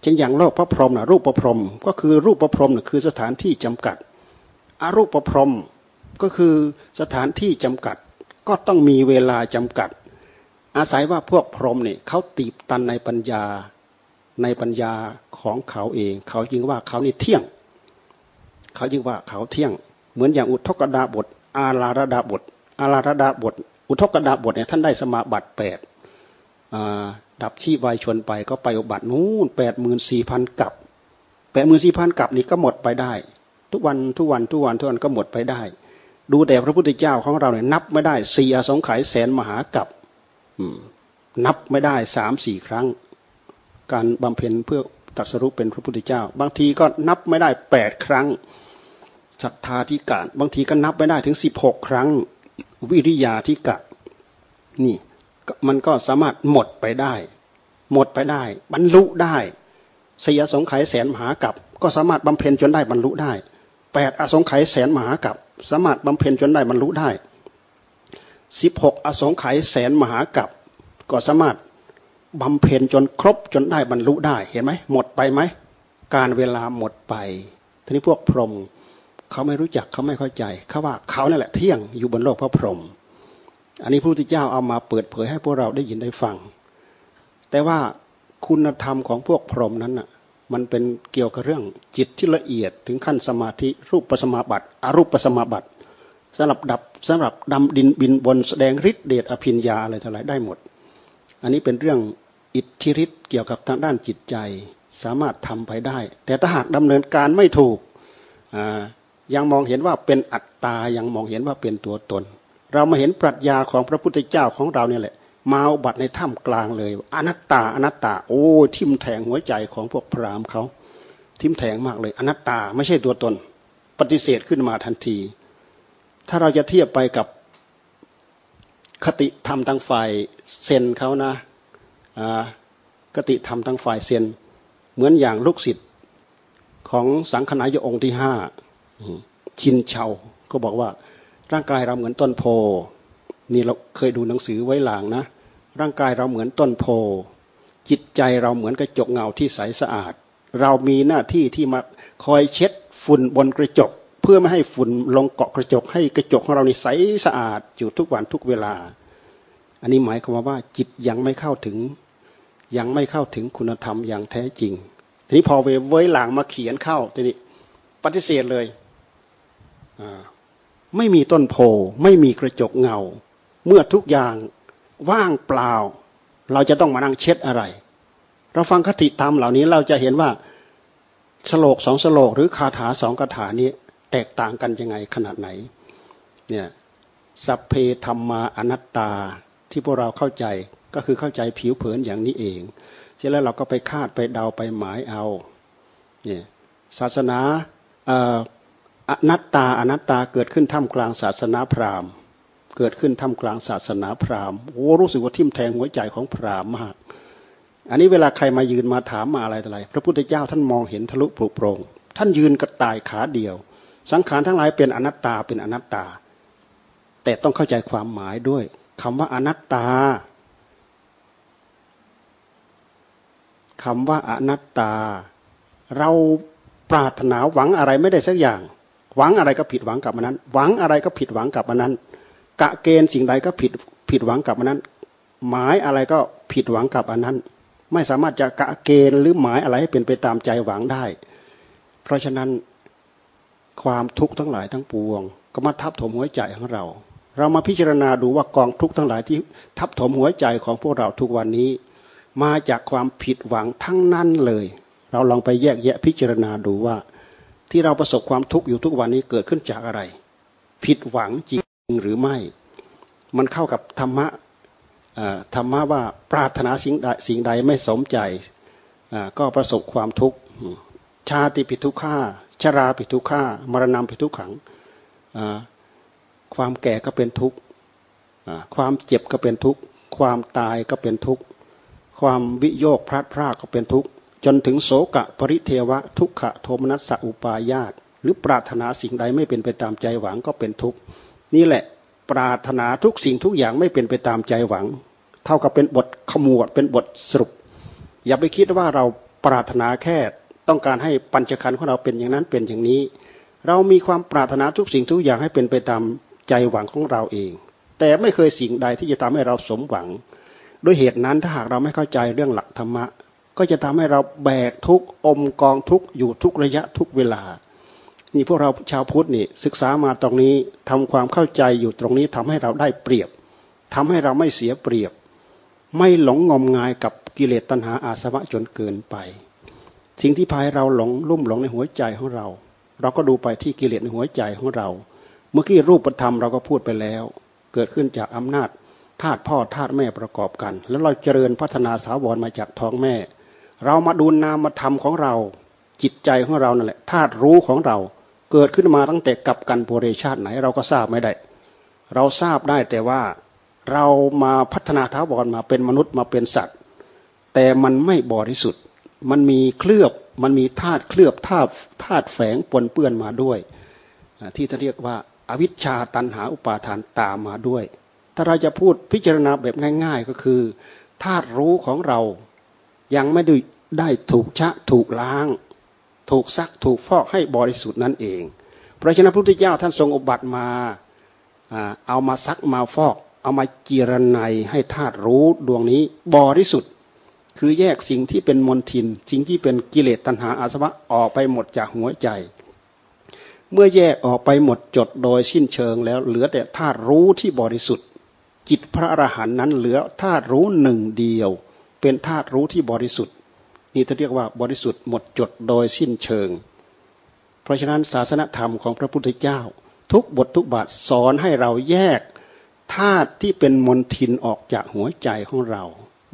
เช่นอย่างโลกพระพรหมนะรูปประพรหมก็คือรูปประพรหมนะคือสถานที่จำกัดอรูปประพรหมก็คือสถานที่จำกัด ก็ต้องมีเวลาจำกัด อาศัยว่าพวกพรหมเนี่ยเขาตีบตันในปัญญาในปัญญาของเขาเอง เขาจึงว่าเขานี่เที่ยง เขาจึงว่าเขาเที่ยง เหมือนอย่างอุทกดาบท อาลาระดาบทอาลาระดาบท อุทกดาบทเนี่ยท่านได้สมาบัติแปดดับชีวายชนไปก็ไปอุบัตินู้นแปดหมื่นสี่พันกับแปดหมื่นสี่พันกับนี่ก็หมดไปได้ ทุกวันทุกวันทุกวันทุกวันก็หมดไปได้ ดูแต่พระพุทธเจ้าของเราเนี่ยนับไม่ได้สี่อสงไขยแสนมหากับนับไม่ได้สามสี่ครั้ง การบำเพ็ญเพื่อตัดสรุปเป็นพระพุทธเจ้า บางทีก็นับไม่ได้แปดครั้ง ศรัทธาธิการบางทีก็นับไม่ได้ถึงสิบหกครั้ง วิริยาที่กะนี่มันก็สามารถหมดไปได้ หมดไปได้ บรรลุได้เสียสงไขยแสนมหากับก็สามารถบำเพ็ญจนได้บรรลุได้แปดอสงไขยแสนมหากับสามารถบำเพ็ญจนได้บรรลุได้สิบหกอสงไขยแสนมหากับก็สามารถบำเพ็ญจนครบจนได้บรรลุได้เห็นไหมหมดไปไหมการเวลาหมดไปทีนี้พวกพรหม เขาไม่รู้จักเขาไม่เข้าใจ เขาว่าเขานั่นแหละเที่ยงอยู่บนโลกพระพรหมอันนี้พระพุทธเจ้าเอามาเปิดเผยให้พวกเราได้ยินได้ฟัง แต่ว่าคุณธรรมของพวกพรหมนั้นอะมันเป็นเกี่ยวกับเรื่องจิตที่ละเอียดถึงขั้นสมาธิรูปปัสมาบัติอรูปปัสมาบัติสำหรับดับสำหรับดำดินบินบนแสดงฤทธิเดชอภิญญาอะไรทั้งหลายได้หมด อันนี้เป็นเรื่องอิทธิฤทธิ์เกี่ยวกับทางด้านจิตใจสามารถทำไปได้ แต่ถ้าหากดำเนินการไม่ถูก ยังมองเห็นว่าเป็นอัตตา ยังมองเห็นว่าเป็นตัวตน เรามาเห็นปรัชญาของพระพุทธเจ้าของเราเนี่ยแหละ มาอุบัติในถ้ำกลางเลย อนัตตา อนัตตา โอ้ทิมแทงหัวใจของพวกพราหมณ์เขา ทิมแทงมากเลย อนัตตาไม่ใช่ตัวตน ปฏิเสธขึ้นมาทันที ถ้าเราจะเทียบไปกับคติธรรมทางฝ่ายเซนเขานะคติธรรมทางฝ่ายเซน เหมือนอย่างลูกศิษย์ของสังฆนายองค์ที่ห้า ชินเชาก็บอกว่า ร่างกายเราเหมือนต้นโพ นี่เราเคยดูหนังสือไว้หลังนะ ร่างกายเราเหมือนต้นโพ จิตใจเราเหมือนกระจกเงาที่ใสสะอาด เรามีหน้าที่ที่มาคอยเช็ดฝุ่นบนกระจก เพื่อไม่ให้ฝุ่นลงเกาะกระจก ให้กระจกของเรานี่ใสสะอาดอยู่ทุกวันทุกเวลา อันนี้หมายความว่าจิตยังไม่เข้าถึง ยังไม่เข้าถึงคุณธรรมอย่างแท้จริง ทีนี้พอเวเว้ยหลังมาเขียนเข้าทีนี้ปฏิเสธเลย ไม่มีต้นโพไม่มีกระจกเงา เมื่อทุกอย่างว่างเปล่า เราจะต้องมานั่งเช็ดอะไร เราฟังคติธรรมเหล่านี้เราจะเห็นว่าสโลกสองสโลกหรือคาถาสองคาถานี้แตกต่างกันยังไงขนาดไหนเนี่ยสัพเพธรรมาอนัตตาที่พวกเราเข้าใจก็คือเข้าใจผิวเผินอย่างนี้เองเสร็จแล้วเราก็ไปคาดไปเดาไปหมายเอาเนี่ยศาสนา อนัตตาอนัตตาเกิดขึ้นท่ามกลางศาสนาพราหมณ์ เกิดขึ้นท่ามกลางศาสนาพราหมณ์โอ้รู้สึกว่าทิ่มแทงหัวใจของพราหมณ์มาก อันนี้เวลาใครมายืนมาถามมาอะไรอะไร พระพุทธเจ้าท่านมองเห็นทะลุปลุกโปร่งท่านยืนกระต่ายขาเดียว สังขารทั้งหลายเป็นอนัตตาเป็นอนัตตา แต่ต้องเข้าใจความหมายด้วยคำว่าอนัตตาคำว่าอนัตตา เราปรารถนาหวังอะไรไม่ได้สักอย่าง หวังอะไรก็ผิดหวังกับมันนั้น หวังอะไรก็ผิดหวังกับมันนั้น กะเกณฑ์สิ่งใดก็ผิดผิดหวังกับอันนั้น หมายอะไรก็ผิดหวังกับอันนั้น ไม่สามารถจะกะเกณฑ์หรือหมายอะไรให้เป็นไปตามใจหวังได้ เพราะฉะนั้นความทุกข์ทั้งหลายทั้งปวง ก็มาทับถมหัวใจของเรา เรามาพิจารณาดูว่ากองทุกข์ทั้งหลายที่ทับถมหัวใจของพวกเราทุกวันนี้ มาจากความผิดหวังทั้งนั้นเลย เราลองไปแยกแยะพิจารณาดูว่า ที่เราประสบความทุกข์อยู่ทุกวันนี้เกิดขึ้นจากอะไร ผิดหวังจริงหรือไม่ มันเข้ากับธรรมะธรรมะว่าปรารถนาสิ่งใดสิ่งใดไม่สมใจก็ประสบความทุกข์ชาติปิทุข้าชราปิทุข้ามรณะปิทุขังความแก่ก็เป็นทุกข์ความเจ็บก็เป็นทุกข์ความตายก็เป็นทุกข์ความวิโยคพลัดพรากก็เป็นทุกข์ จนถึงโศกะปริเทวะ ทุกขะโทมนัสสะอุปายาตหรือปรารถนาสิ่งใดไม่เป็นไปตามใจหวังก็เป็นทุกข์นี่แหละปรารถนาทุกสิ่งทุกอย่างไม่เป็นไปตามใจหวัง เท่ากับเป็นบทขมวดเป็นบทสรุป อย่าไปคิดว่าเราปรารถนาแค่ต้องการให้ปัญจขันธ์ของเราเป็นอย่างนั้นเป็นอย่างนี้ เรามีความปรารถนาทุกสิ่งทุกอย่างให้เป็นไปตามใจหวังของเราเอง แต่ไม่เคยสิ่งใดที่จะทำให้เราสมหวัง ด้วยเหตุนั้นถ้าหากเราไม่เข้าใจเรื่องหลักธรรมะ ก็จะทำให้เราแบกทุกอมกองทุกอยู่ทุกระยะทุกเวลา นี่พวกเราชาวพุทธนี่ศึกษามาตรงนี้ทำความเข้าใจอยู่ตรงนี้ทำให้เราได้เปรียบทำให้เราไม่เสียเปรียบ ไม่หลงงมงายกับกิเลสตัณหาอาสวะจนเกินไป สิ่งที่พายเราหลงลุ่มหลงในหัวใจของเรา เราก็ดูไปที่กิเลสในหัวใจของเรา เมื่อกี้รูปธรรมเราก็พูดไปแล้ว เกิดขึ้นจากอำนาจธาตุพ่อธาตุแม่ประกอบกัน แล้วเราเจริญพัฒนาสาวรมาจากท้องแม่ เรามาดูนามธรรมของเรา จิตใจของเรานั่นแหละธาตุรู้ของเราเกิดขึ้นมาตั้งแต่กับกันโพเรชาติไหนเราก็ทราบไม่ได้ เราทราบได้แต่ว่าเรามาพัฒนาท้าวรมาเป็นมนุษย์มาเป็นสัตว์ แต่มันไม่บริสุทธิ์ มันมีเคลือบมันมีธาตุเคลือบธาตุธาตุแฝงปนเปื้อนมาด้วย ที่ท่านเรียกว่าอาวิชชาตันหาอุปาทานตามมาด้วย ถ้าเราจะพูดพิจารณาแบบง่าย ๆก็คือธาตุรู้ของเรา ยังไม่ได้ได้ถูกชะถูกล้าง ถูกซักถูกฟอกให้บริสุทธิ์นั่นเอง เพราะฉะนั้นพระพุทธเจ้าท่านทรงอุบัติมาเอามาซักมาฟอก เอามาจีรนัยให้ธาตุรู้ดวงนี้บริสุทธิ์คือแยกสิ่งที่เป็นมลทิน สิ่งที่เป็นกิเลสตัณหาอาสวะออกไปหมดจากหัวใจ เมื่อแยกออกไปหมดจดโดยสิ้นเชิงแล้วเหลือแต่ธาตุรู้ที่บริสุทธิ์ จิตพระอรหันต์นั้นเหลือธาตุรู้หนึ่งเดียว เป็นธาตุรู้ที่บริสุทธิ์ นี่จะเรียกว่าบริสุทธิ์หมดจดโดยสิ้นเชิง เพราะฉะนั้นศาสนธรรมของพระพุทธเจ้า ทุกบททุกบาทสอนให้เราแยกธาตุที่เป็นมนทินออกจากหัวใจของเรา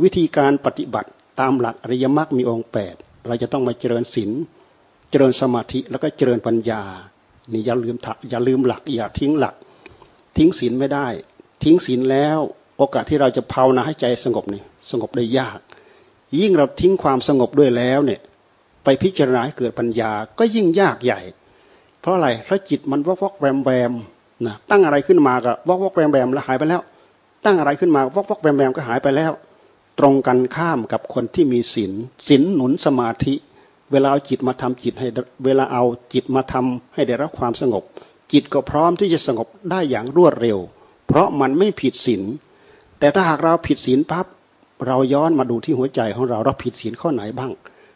วิธีการปฏิบัติตามหลักอริยมรรคมีองค์แปดเราจะต้องมาเจริญศีลเจริญสมาธิแล้วก็เจริญปัญญานี่อย่าลืมถักอย่าลืมหลักอย่าทิ้งหลัก ทิ้งศีลไม่ได้ ทิ้งศีลแล้ว โอกาสที่เราจะภาวนาให้ใจสงบนี่ สงบได้ยาก ยิ่งเราทิ้งความสงบด้วยแล้วเนี่ยไปพิจารณาให้เกิดปัญญาก็ยิ่งยากใหญ่ เพราะอะไรเพราะจิตมันวอกวอกแวมแวมนะตั้งอะไรขึ้นมาก็วอกวอกแวมแวมแล้วหายไปแล้ว ตั้งอะไรขึ้นมาวอกวอกแวมแวมก็หายไปแล้ว ตรงกันข้ามกับคนที่มีศีลศีลหนุนสมาธิ เวลาเอาจิตมาทำจิตให้เวลาเอาจิตมาทำให้ได้รับความสงบ จิตก็พร้อมที่จะสงบได้อย่างรวดเร็ว เพราะมันไม่ผิดศีลแต่ถ้าหากเราผิดศีลปั๊บ เราย้อนมาดูที่หัวใจของเราเราผิดศีลข้อไหนบ้าง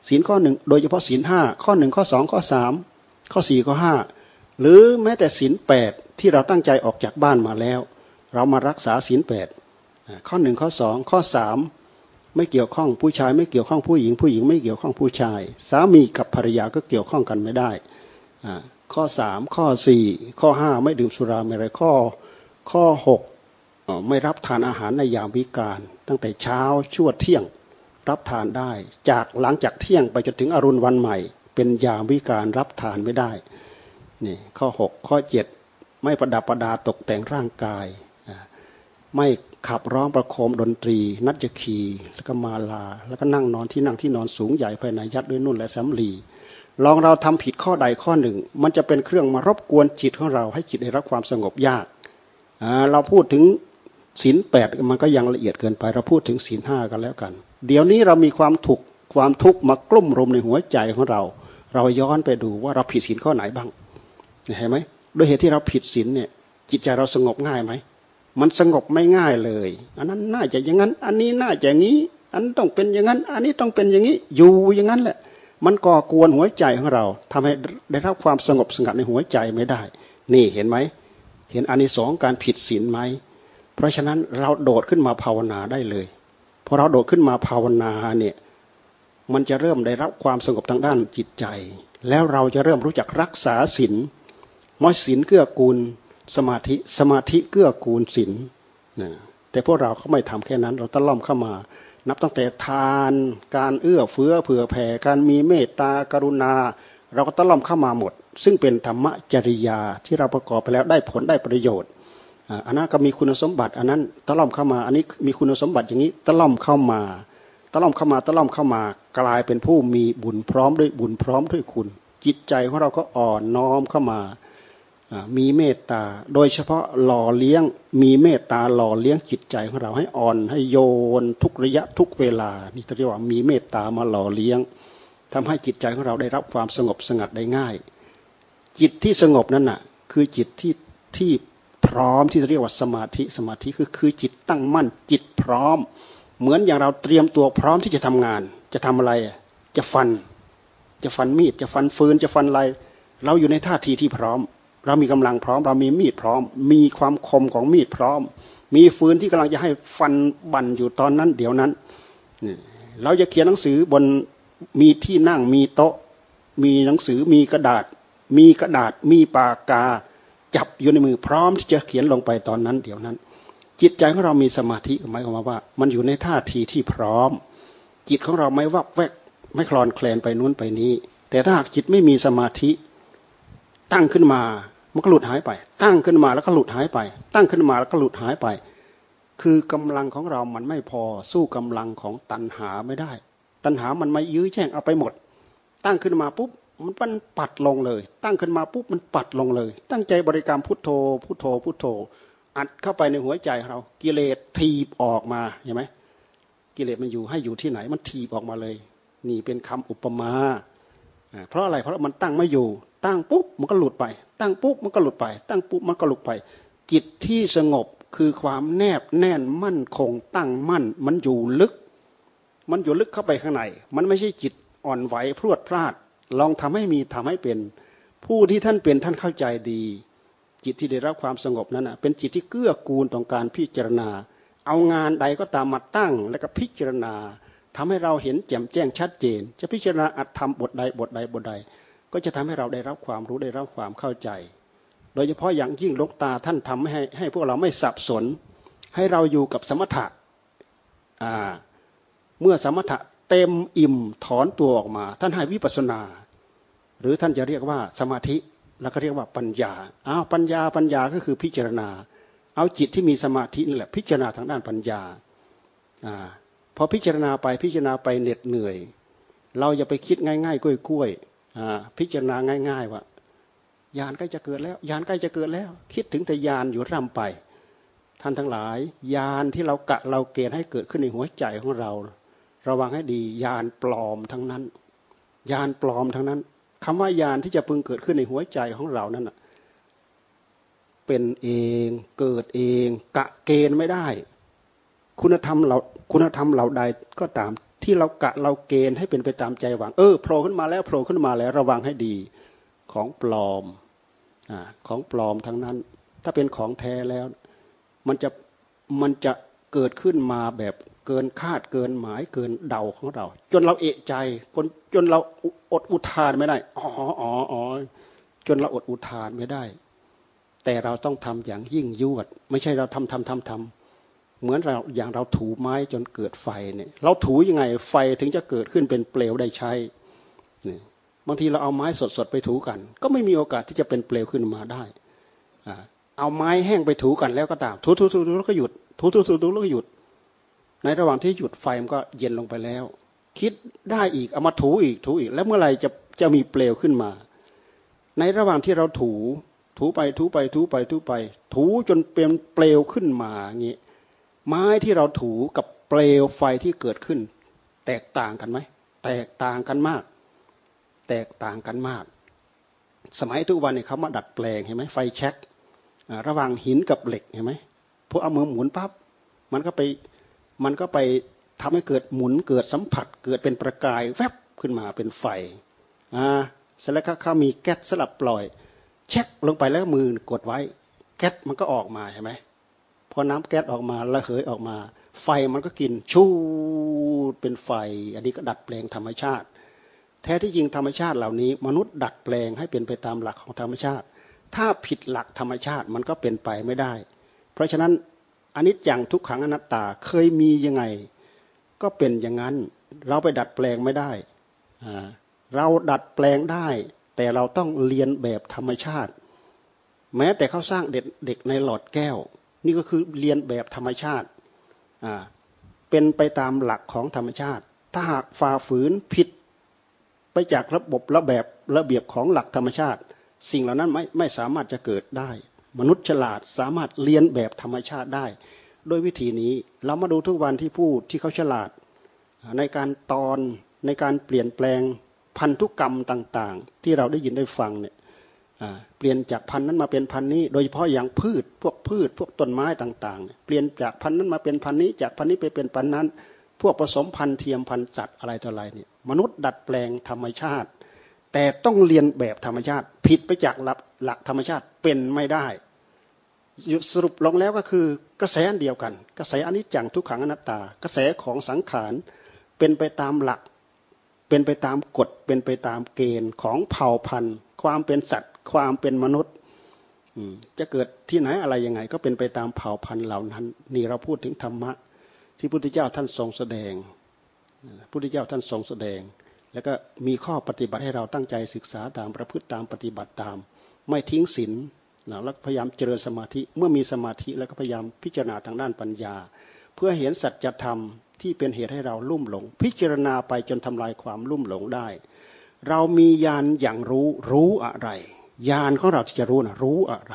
ศีลข้อหนึ่งโดยเฉพาะศีลห้าข้อหนึ่งข้อสองข้อสามข้อสี่ข้อห้าหรือแม้แต่ศีลแปดที่เราตั้งใจออกจากบ้านมาแล้ว เรามารักษาศีลแปดข้อหนึ่งข้อสองข้อสามไม่เกี่ยวข้องผู้ชาย ไม่เกี่ยวข้องผู้หญิง ผู้หญิงไม่เกี่ยวข้องผู้ชาย สามีกับภรรยาก็เกี่ยวข้องกันไม่ได้ข้อสามข้อสี่ข้อห้าไม่ดื่มสุราไม่ไรข้อ ข้อหก ไม่รับทานอาหารในยามวิกาลตั้งแต่เช้าชั่วเที่ยงรับทานได้ จากหลังจากเที่ยงไปจนถึงอรุณวันใหม่ เป็นยามวิการรับทานไม่ได้นี่ข้อ 6 ข้อ 7 ไม่ประดับประดาตกแต่งร่างกาย ไม่ขับร้องประโคมดนตรี นัจะขีแล้วก็มาลา แล้วก็นั่งนอนที่นั่งที่นอนสูงใหญ่ภายในยัดด้วยนุ่นและสำลีลองเราทำผิดข้อใดข้อหนึ่ง มันจะเป็นเครื่องมารบกวนจิตของเราให้จิตได้รับความสงบยาก เราพูดถึง ศีลแปดมันก็ยังละเอียดเกินไปเราพูดถึงศีลห้ากันแล้วกัน เดี๋ยวนี้เรามีความถูกความทุกข์มากลุ่มรุมในหัวใจของเรา เราย้อนไปดูว่าเราผิดศีลข้อไหนบ้างเห็นไหมด้วยเหตุที่เราผิดศีลเนี่ย จิตใจเราสงบง่ายไหมมันสงบไม่ง่ายเลย อันนั้นน่าจะอย่างนั้น อันนี้น่าจะอย่างนี้ อันต้องเป็นอย่างนั้น อันนี้ต้องเป็นอย่างนี้ อยู่อย่างนั้นแหละ มันก่อกวนหัวใจของเราทำให้ได้รับความสงบสงัดในหัวใจไม่ได้ นี่เห็นไหม เห็นอันนี้สองการผิดศีลไหม เพราะฉะนั้นเราโดดขึ้นมาภาวนาได้เลยพอเราโดดขึ้นมาภาวนาเนี่ยมันจะเริ่มได้รับความสงบทางด้านจิตใจ แล้วเราจะเริ่มรู้จักรักษาศีลมอยศีลเกื้อกูลสมาธิสมาธิเกื้อกูลศีลนะแต่พวกเราเขาไม่ทำแค่นั้น เราตะล่อมเข้ามา นับตั้งแต่ทาน การเอื้อเฟื้อเผื่อแผ่ การมีเมตตากรุณา เราก็ตะล่อมเข้ามาหมด ซึ่งเป็นธรรมจริยาที่เราประกอบไปแล้วได้ผลได้ประโยชน์ อันนั้นก็มีคุณสมบัติ อันนั้นตะล่อมเข้ามา อันนี้มีคุณสมบัติอย่างนี้ตะล่อมเข้ามาตะล่อมเข้ามาตะล่อมเข้ามากลายเป็นผู้มีบุญพร้อมด้วยบุญพร้อมด้วยคุณ จิตใจของเราก็อ่อนน้อมเข้ามามีเมตตา โดยเฉพาะหล่อเลี้ยง มีเมตตาหล่อเลี้ยงจิตใจของเราให้อ่อนให้โยนทุกระยะทุกเวลา นี่เรียกว่ามีเมตตามาหล่อเลี้ยงทำให้จิตใจของเราได้รับความสงบสงัดได้ง่าย จิตที่สงบนั้นน่ะ คือจิตที่ที่ พร้อมที่จะเรียกว่าสมาธิสมาธิคือคือจิตตั้งมั่นจิตพร้อม เหมือนอย่างเราเตรียมตัวพร้อมที่จะทำงาน จะทำอะไรจะฟัน จะฟันมีด จะฟันฟืนจะฟันอะไร เราอยู่ในท่าทีที่พร้อม เรามีกำลังพร้อม เรามีมีดพร้อม มีความคมของมีดพร้อม มีฟืนที่กำลังจะให้ฟันบันอยู่ตอนนั้น เดี๋ยวนั้นเราจะเขียนหนังสือบนมีที่นั่งมีโต๊ะ มีหนังสือมีกระดาษ มีกระดาษมีปากกา จับอยู่ในมือพร้อมที่จะเขียนลงไปตอนนั้น เดี๋ยวนั้น จิตใจของเรามีสมาธิหมายความว่า มันอยู่ในท่าทีที่พร้อม จิตของเราไม่วับแวกไม่คลอนแคลนไปนู้นไปนี้ แต่ถ้าหากจิตไม่มีสมาธิ ตั้งขึ้นมามันก็หลุดหายไป ตั้งขึ้นมาแล้วก็หลุดหายไป ตั้งขึ้นมาแล้วก็หลุดหายไป คือกำลังของเรามันไม่พอสู้กำลังของตัณหาไม่ได้ ตัณหามันไม่ยื้อแย่งเอาไปหมด ตั้งขึ้นมาปุ๊บ มันมันปัดลงเลย ตั้งขึ้นมาปุ๊บมันปัดลงเลย ตั้งใจบริกรรมพุทโธ พุทโธ พุทโธ อัดเข้าไปในหัวใจเรา กิเลสทีบออกมาเห็นไหมกิเลสมันอยู่ให้อยู่ที่ไหน มันทีบออกมาเลย นี่เป็นคำอุปมาเพราะอะไรเพราะมันตั้งไม่อยู่ ตั้งปุ๊บมันก็หลุดไป ตั้งปุ๊บมันก็หลุดไป ตั้งปุ๊บมันก็หลุดไป จิตที่สงบคือความแนบแน่นมั่นคง ตั้งมั่น มันอยู่ลึก มันอยู่ลึกเข้าไปข้างใน มันไม่ใช่จิตอ่อนไหวพรวดพลาด ลองทำให้มีทำให้เป็น ผู้ที่ท่านเป็นท่านเข้าใจดี จิตที่ได้รับความสงบนั้นเป็นจิตที่เกื้อกูลต่อการพิจารณา เอางานใดก็ตามมาตั้งแล้วก็พิจารณาทำให้เราเห็นแจ่มแจ้งชัดเจน จะพิจารณาอัตธรรมบทใดบทใดบทใด ก็จะทำให้เราได้รับความรู้ได้รับความเข้าใจ โดยเฉพาะอย่างยิ่งลกตาท่านทำให้ให้พวกเราไม่สับสน ให้เราอยู่กับสมถะเมื่อสมถะเต็มอิ่มถอนตัวออกมา ท่านให้วิปัสนา หรือท่านจะเรียกว่าสมาธิแล้วก็เรียกว่าปัญญาอ้าวปัญญาปัญญาก็คือพิจารณา เอาจิตที่มีสมาธินี่แหละพิจารณาทางด้านปัญญาอ่าพอพิจารณาไปพิจารณาไปเหน็ดเหนื่อย เราอย่าไปคิดง่ายๆกล้วยๆอ่าพิจารณาง่าย ๆว่ายานใกล้จะเกิดแล้วยานใกล้จะเกิดแล้ว คิดถึงแต่ยานอยู่ร่ำไป ท่านทั้งหลายยานที่เรากะเราเกณฑ์ให้เกิดขึ้นในหัวใจของเรา ระวังให้ดียานปลอมทั้งนั้น ยานปลอมทั้งนั้น คำว่ายานที่จะพึงเกิดขึ้นในหัวใจของเรานั้นเป็นเองเกิดเอง กะเกณฑ์ไม่ได้ คุณธรรมเราคุณธรรมเราใดก็ตามที่เรากะเราเกณฑ์ให้เป็นไปตามใจหวัง เออโผล่ขึ้นมาแล้วโผล่ขึ้นมาแล้วระวังให้ดีของปลอมอของปลอมทั้งนั้น ถ้าเป็นของแท้แล้ว มันจะมันจะเกิดขึ้นมาแบบ เกินคาดเกินหมายเกินเดาของเรา จนเราเอะใจจนจนเราอดอุทานไม่ได้อ๋ออ๋ออ๋อจนเราอดอุทานไม่ได้ แต่เราต้องทำอย่างยิ่งยวด ไม่ใช่เราทำทำทำทำเหมือนเราอย่างเราถูไม้จนเกิดไฟเนี่ย เราถูยังไงไฟถึงจะเกิดขึ้นเป็นเปลวได้ใช้เนี่ยบางทีเราเอาไม้สดๆไปถูกัน ก็ไม่มีโอกาสที่จะเป็นเปลวขึ้นมาได้เอาไม้แห้งไปถูกันแล้วก็ตามถูถูถูถูแล้วก็หยุดถูถูถูถูแล้วก็หยุด ในระหว่างที่หยุดไฟมันก็เย็นลงไปแล้ว คิดได้อีกเอามาถูอีกถูอีก แล้วเมื่อไหร่จะจะมีเปลวขึ้นมา ในระหว่างที่เราถู ถูไปถูไปถูไปถูไป ถูจนเป็นเปลวขึ้นมาอย่างนี้ไม้ที่เราถูกับเปลวไฟที่เกิดขึ้น แตกต่างกันไหมแตกต่างกันมาก แตกต่างกันมาก สมัยทุกวันเนี่ยเขามาดัดแปลงเห็นไหมไฟแช็กระหว่างหินกับเหล็กเห็นไหมพวกเอามือหมุนปั๊บมันก็ไป มันก็ไปทำให้เกิดหมุนเกิดสัมผัส เกิดเป็นประกายแวบขึ้นมาเป็นไฟอ่าเสร็จแล้วเขามีแก๊สสลับปล่อย เช็คลงไปแล้วมือกดไว้ แก๊สมันก็ออกมาเห็นไหมพอน้ำแก๊สออกมาระเหยออกมา ไฟมันก็กินชูเป็นไฟ อันนี้ก็ดัดแปลงธรรมชาติ แท้ที่จริงธรรมชาติเหล่านี้ มนุษย์ดัดแปลงให้เป็นไปตามหลักของธรรมชาติ ถ้าผิดหลักธรรมชาติมันก็เป็นไปไม่ได้ เพราะฉะนั้น อนิจจังทุกขังอนัตตาเคยมียังไง ก็เป็นอย่างนั้น เราไปดัดแปลงไม่ได้ เราดัดแปลงได้ แต่เราต้องเรียนแบบธรรมชาติ แม้แต่เขาสร้างเด็กเด็กในหลอดแก้ว นี่ก็คือเรียนแบบธรรมชาติ เป็นไปตามหลักของธรรมชาติ ถ้าหากฝ่าฝืนผิดไปจากระบบระแบบระเบียบของหลักธรรมชาติ สิ่งเหล่านั้นไม่ไม่สามารถจะเกิดได้ มนุษย์ฉลาดสามารถเรียนแบบธรรมชาติได้โดยวิธีนี้เรามาดูทุกวันที่พูดที่เขาฉลาด ในการตอนในการเปลี่ยนแปลงพันธุกรรมต่างๆ ที่เราได้ยินได้ฟังเนี่ยเปลี่ยนจากพันนั้นมาเป็นพันนี้ โดยเฉพาะอย่างพืชพวกพืช พวกต้นไม้ต่างๆ เปลี่ยนจากพันนั้นมาเป็นพันนี้ จากพันนี้ไปเป็นพันนั้น พวกผสมพันธุ์เทียมพันธุ์จัดอะไรต่ออะไรเนี่ยมนุษย์ดัดแปลงธรรมชาติ แต่ต้องเรียนแบบธรรมชาติ ผิดไปจากหลักหลักธรรมชาติเป็นไม่ได้ สรุปลงแล้วก็คือกระแสอันเดียวกัน กระแสอนิจจังทุกขังอนัตตา กระแสของสังขารเป็นไปตามหลัก เป็นไปตามกฎเป็นไปตามเกณฑ์ของเผ่าพันธุ์ ความเป็นสัตว์ ความเป็นมนุษย์จะเกิดที่ไหนอะไรยังไง ก็เป็นไปตามเผ่าพันธุ์เหล่านั้น นี่เราพูดถึงธรรมะ ที่พุทธเจ้าท่านทรงแสดงพุทธเจ้าท่านทรงแสดง แล้วก็มีข้อปฏิบัติให้เราตั้งใจศึกษาตามประพฤติตามปฏิบัติตาม ไม่ทิ้งศีลแล้วพยายามเจริญสมาธิเมื่อมีสมาธิแล้วก็พยายามพิจารณาทางด้านปัญญา เพื่อเห็นสัจธรรมที่เป็นเหตุให้เราลุ่มหลง พิจารณาไปจนทำลายความลุ่มหลงได้ เรามีญาณอย่างรู้รู้อะไรญาณของเราที่จะรู้นะรู้อะไร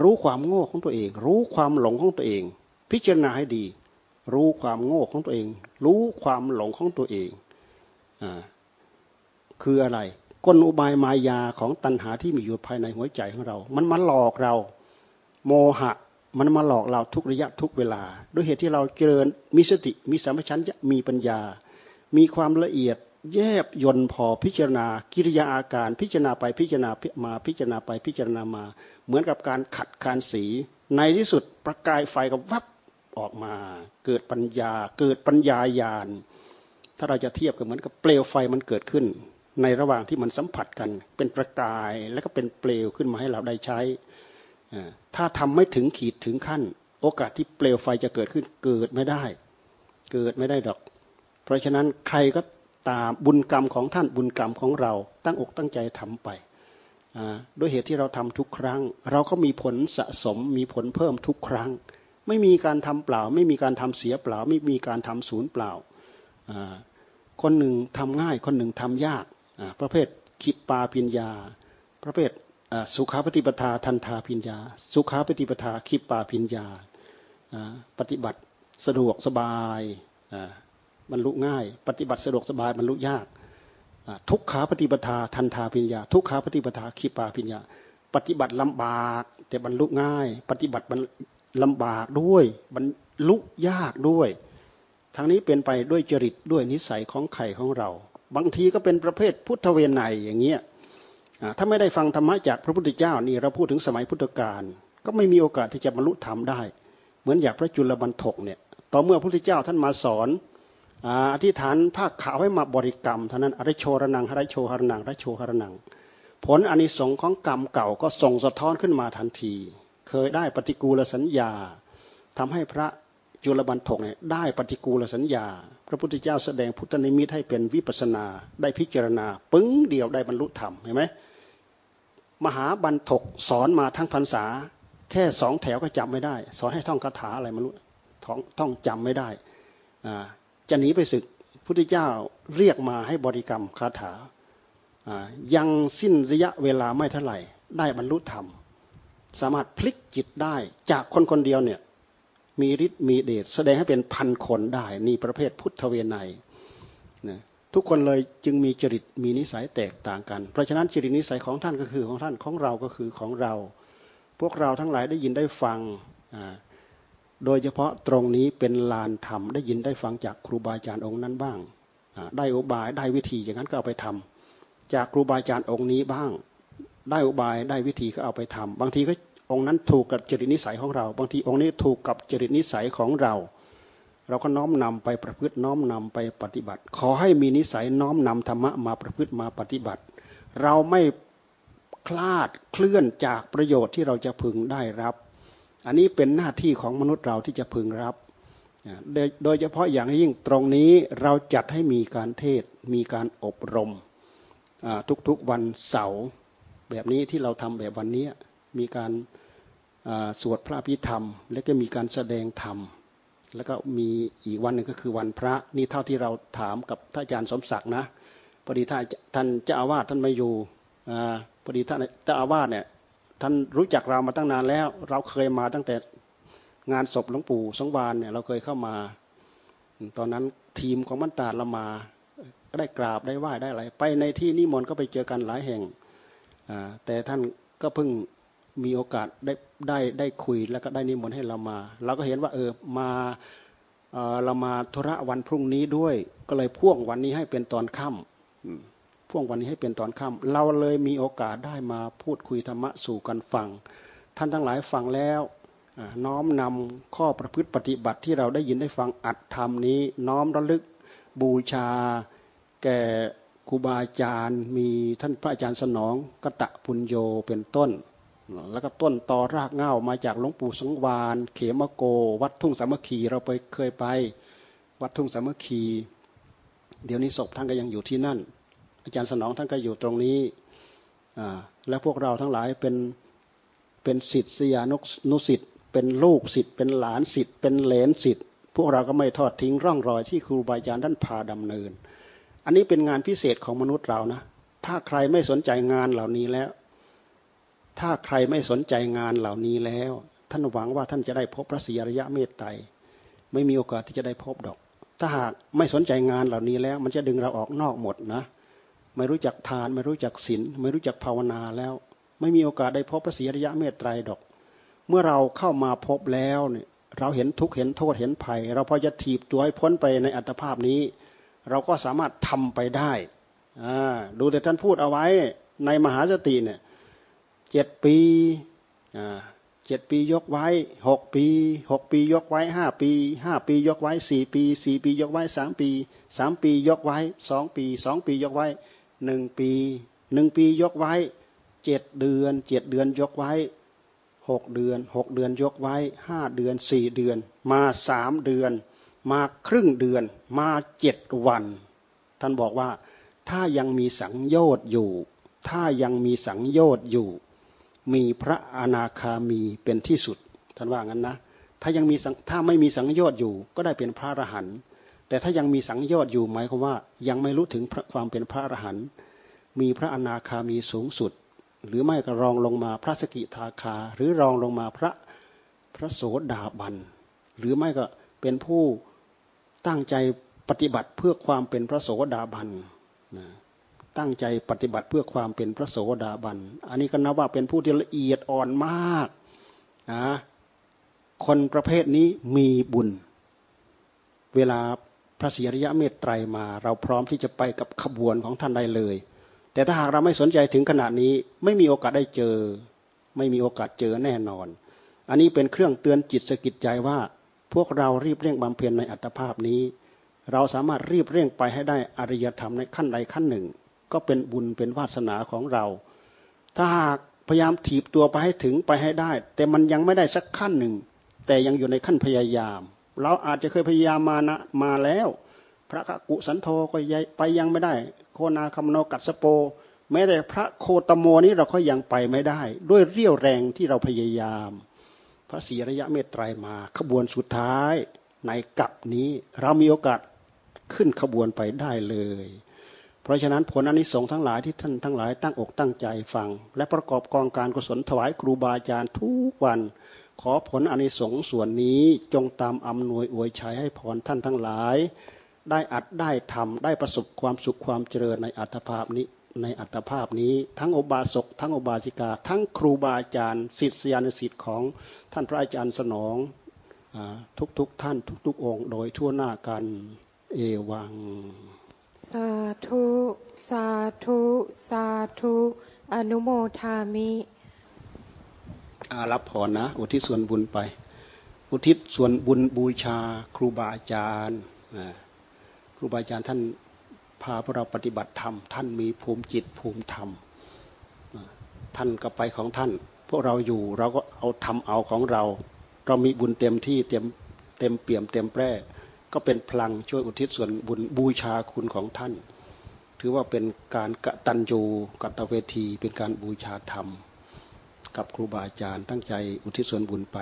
รู้ความโง่ของตัวเอง รู้ความหลงของตัวเอง พิจารณาให้ดี รู้ความโง่ของตัวเอง รู้ความหลงของตัวเอง คืออะไรกลอุบายมายาของตัณหาที่มีอยู่ภายในหัวใจของเรา มันมาหลอกเรา โมหะ มันมาหลอกเราทุกระยะทุกเวลา ด้วยเหตุที่เราเจริญมีสติมีสัมปชัญญะมีปัญญา มีความละเอียดแยบยนพอพิจารณา กิริยาอาการ พิจารณาไปพิจารณามาพิจารณาไปพิจารณามา เหมือนกับการขัดการสี ในที่สุดประกายไฟกับวับออกมา เกิดปัญญา เกิดปัญญาญาณ ถ้าเราจะเทียบกับเหมือนกับเปลวไฟมันเกิดขึ้น ในระหว่างที่มันสัมผัสกัน เป็นประกายแล้วก็เป็นเปลวขึ้นมาให้เราได้ใช้ ถ้าทำไม่ถึงขีดถึงขั้น โอกาสที่เปลวไฟจะเกิดขึ้นเกิดไม่ได้ เกิดไม่ได้ดอก เพราะฉะนั้นใครก็ตามบุญกรรมของท่านบุญกรรมของเราตั้งอกตั้งใจทำไปด้วยเหตุที่เราทำทุกครั้ง เราก็มีผลสะสมมีผลเพิ่มทุกครั้ง ไม่มีการทำเปล่า ไม่มีการทำเสียเปล่า ไม่มีการทำศูนย์เปล่า คนหนึ่งทำง่าย คนหนึ่งทำยากประเภทคิดปาปิญญา ประเภทสุขาปฏิปทาทันทาพิญญา สุขาปฏิปทาคิปาพิญญาปฏิบัติสะดวกสบายบรรลุง่าย ปฏิบัติสะดวกสบายบรรลุยากทุกขาปฏิปทาทันทาพิญญา ทุกขาปฏิปทาคิปาพิญญา ปฏิบัติลำบาก แต่บรรลุง่าย ปฏิบัติลำบากด้วยบรรลุยากด้วย ทั้งนี้เป็นไปด้วยจริตด้วยนิสัยของไข่ของเรา บางทีก็เป็นประเภทพุทธเวไนอย่างเงี้ยถ้าไม่ได้ฟังธรรมะจากพระพุทธเจ้านี่เราพูดถึงสมัยพุทธกาลก็ไม่มีโอกาสที่จะบรรลุธรรมได้ เหมือนอย่างพระจุลบรรทกเนี่ยต่อเมื่อพระพุทธเจ้าท่านมาสอนอธิษฐานผ้าขาวให้มาบริกรรมท่านั้นอริโชรนังหริโชหรนังหริโชหรนัง ผลอานิสงส์ของกรรมเก่าก็ส่งสะท้อนขึ้นมาทันที เคยได้ปฏิกูลสัญญาทำให้พระ จุลบรรทกเนี่ยได้ปฏิกูลสัญญา พระพุทธเจ้าแสดงพุทธนิมิตให้เป็นวิปัสนา ได้พิจารณา ปึ้งเดียวได้บรรลุธรรมเห็นไหมมหาบรรทกสอนมาทั้งพรรษา แค่สองแถวก็จำไม่ได้ สอนให้ท่องคาถาอะไรไม่รู้ท่องท่องจำไม่ได้จะหนีไปศึกพุทธเจ้าเรียกมาให้บริกรรมคาถายังสิ้นระยะเวลาไม่เท่าไหร่ ได้บรรลุธรรม สามารถพลิกจิตได้จากคนคนเดียวเนี่ย มีฤทธิ์มีเดชแสดงให้เป็นพันคนได้นี่ประเภทพุทธเวไนนะทุกคนเลยจึงมีจริตมีนิสัยแตกต่างกัน เพราะฉะนั้นจริตนิสัยของท่านก็คือของท่านของเราก็คือของเรา พวกเราทั้งหลายได้ยินได้ฟังโดยเฉพาะตรงนี้เป็นลานธรรมได้ยินได้ฟังจากครูบาอาจารย์องค์นั้นบ้าง ได้อุบายได้วิธีอย่างนั้นก็เอาไปทำจากครูบาอาจารย์องค์นี้บ้าง ได้อุบายได้วิธีก็เอาไปทำบางทีก็ องค์นั้นถูกกับจริตนิสัยของเรา บางทีองค์นี้ถูกกับจริตนิสัยของเรา เราก็น้อมนำไปประพฤติน้อมนำไปปฏิบัติ ขอให้มีนิสัยน้อมนำธรรมะมาประพฤติมาปฏิบัติ เราไม่คลาดเคลื่อนจากประโยชน์ที่เราจะพึงได้รับ อันนี้เป็นหน้าที่ของมนุษย์เราที่จะพึงรับ โดยเฉพาะอย่างยิ่งตรงนี้เราจัดให้มีการเทศมีการอบรมทุกๆวันเสาร์แบบนี้ที่เราทำแบบวันนี้มีการ สวดพระพิธรรม แล้วก็มีการแสดงธรรม แล้วก็มีอีกวันหนึ่งก็คือวันพระนี่เท่าที่เราถามกับท่านอาจารย์สมศักดิ์นะพอดีท่านท่านเจ้าอาวาสท่านไม่อยู่พอดีท่านเจ้าอาวาสเนี่ยท่านรู้จักเรามาตั้งนานแล้ว เราเคยมาตั้งแต่งานศพหลวงปู่สงวานเนี่ยเราเคยเข้ามา ตอนนั้นทีมของมันตาเรามาได้กราบได้ไหว้ได้อะไร ไปในที่นิมนต์ก็ไปเจอกันหลายแห่งแต่ท่านก็เพิ่ง มีโอกาสได้ได้ได้คุยแล้วก็ได้นิมนต์ให้เรามาเราก็เห็นว่าเออมาเออเรามาธุระวันพรุ่งนี้ด้วย ก็เลยพ่วงวันนี้ให้เป็นตอนค่ำพ่วงวันนี้ให้เป็นตอนค่ำเราเลยมีโอกาสได้มาพูดคุยธรรมะสู่กันฟัง ท่านทั้งหลายฟังแล้วน้อมนำข้อประพฤติปฏิบัติที่เราได้ยินได้ฟังอัดธรรมนี้ น้อมระลึกบูชา แก่ครูบาอาจารย์ มีท่านพระอาจารย์สนองกะตะปุญโยเป็นต้น แล้วก็ต้นตอรากเง้ามาจากหลวงปู่สังวานเขมโก วัดทุ่งสามัคคีเราไปเคยไป วัดทุ่งสามัคคีเดี๋ยวนี้ศพท่านก็ยังอยู่ที่นั่น อาจารย์สนองท่านก็อยู่ตรงนี้และพวกเราทั้งหลายเป็นเป็นสิทธิ์สยานุนสิทธิ์เป็นลูกสิทธิ์เป็นหลานสิทธิ์เป็นเหลนสิทธิ์พวกเราก็ไม่ทอดทิ้งร่องรอยที่ครูบาอาจารย์ท่านพาดำเนิน อันนี้เป็นงานพิเศษของมนุษย์เรานะ ถ้าใครไม่สนใจงานเหล่านี้แล้ว ถ้าใครไม่สนใจงานเหล่านี้แล้ว ท่านหวังว่าท่านจะได้พบพระศรีอริยะเมตไตรไม่มีโอกาสที่จะได้พบดอก ถ้าหากไม่สนใจงานเหล่านี้แล้ว มันจะดึงเราออกนอกหมดนะ ไม่รู้จักทาน ไม่รู้จักศีลไม่รู้จักภาวนาแล้ว ไม่มีโอกาสได้พบพระศรีอริยะเมตไตรดอก เมื่อเราเข้ามาพบแล้วเนี่ยเราเห็นทุกข์เห็นโทษเห็นภัย เราพอจะถีบตัวให้พ้นไปในอัตภาพนี้ เราก็สามารถทำไปได้ดูแต่ท่านพูดเอาไว้ในมหาสติเนี่ย เจ็ดปีเจ็ดปียกไว้หกปีหกปียกไว้ห้าปีห้าปียกไว้สี่ปีสี่ปียกไว้สามปีสามปียกไว้สองปีสองปียกไว้หนึ่งปีหนึ่งปียกไว้เจ็ดเดือนเจ็ดเดือนยกไว้หกเดือนหกเดือนยกไว้ห้าเดือนสี่เดือน มาสามเดือน มาครึ่งเดือน มาเจ็ดวัน ท่านบอกว่า ถ้ายังมีสังโยชน์อยู่ ถ้ายังมีสังโยชน์อยู่ มีพระอนาคามีเป็นที่สุดท่านว่างั้นนะ ถ้ายังมีถ้าไม่มีสังโยชน์อยู่ ก็ได้เป็นพระอรหันต์แต่ถ้ายังมีสังโยชน์อยู่หมายความว่า ยังไม่รู้ถึงความเป็นพระอรหันต์มีพระอนาคามีสูงสุด หรือไม่ก็รองลงมาพระสกิทาคา หรือรองลงมาพระพระโสดาบัน หรือไม่ก็เป็นผู้ตั้งใจปฏิบัติเพื่อความเป็นพระโสดาบันนะ ตั้งใจปฏิบัติเพื่อความเป็นพระโสดาบัน อันนี้ก็นับว่าเป็นผู้ที่ละเอียดอ่อนมากนะคนประเภทนี้มีบุญ เวลาพระศรีริยะเมตไตรมา เราพร้อมที่จะไปกับขบวนของท่านได้เลย แต่ถ้าหากเราไม่สนใจถึงขนาดนี้ ไม่มีโอกาสได้เจอ ไม่มีโอกาสเจอแน่นอน อันนี้เป็นเครื่องเตือนจิตสกิดใจว่า พวกเรารีบเร่งบำเพ็ญในอัตภาพนี้ เราสามารถรีบเร่งไปให้ได้อริยธรรมในขั้นใดขั้นหนึ่ง ก็เป็นบุญเป็นวาสนาของเรา ถ้าหากพยายามถีบตัวไปให้ถึงไปให้ได้ แต่มันยังไม่ได้สักขั้นหนึ่ง แต่ยังอยู่ในขั้นพยายาม เราอาจจะเคยพยายามมานะมาแล้ว พระกุสันโธก็ไปยังไม่ได้ โคนาคมโนกัสโป แม้แต่พระโคตโมนี้เราก็ยังไปไม่ได้ ด้วยเรี่ยวแรงที่เราพยายาม พระศรีระยะเมตไตรมาขบวนสุดท้ายในกับนี้เรามีโอกาสขึ้นขบวนไปได้เลย เพราะฉะนั้นผลอนนิสงส์ทั้งหลายที่ท่านทั้งหลายตั้งอกตั้งใจฟัง และประกอบกองการกุศลถวายครูบาอาจารย์ทุกวัน ขอผลอนนิสงส์ส่วนนี้จงตามอำนวยอวยชัยให้พรท่านทั้งหลาย ได้อัดได้ทำได้ประสบความสุขความเจริญในอัตภาพนี้ในอัตภาพนี้ ทั้งอบาสกทั้งอบาสิกา ทั้งครูบาอาจารย์ศิษยานุศิษย์ของท่านพระอาจารย์สนองทุกๆทท่านทุกๆองค์ โดยทั่วหน้ากันเอวัง สาธุ สาธุ สาธุ อนุโมทามิอารับพรนะ อุทิศส่วนบุญไป อุทิศส่วนบุญบูชาครูบาอาจารย์ครูบาอาจารย์ท่านพาพวกเราปฏิบัติธรรม ท่านมีภูมิจิตภูมิธรรม ท่านก็ไปของท่าน พวกเราอยู่เราก็เอาทำเอาของเรา เรามีบุญเต็มที่เต็มเต็มเปี่ยมเต็มแปร่ ก็เป็นพลังช่วยอุทิศส่วนบุญบูชาคุณของท่าน ถือว่าเป็นการกตัญญูกตเวที เป็นการบูชาธรรม กับครูบาอาจารย์ตั้งใจอุทิศส่วนบุญไป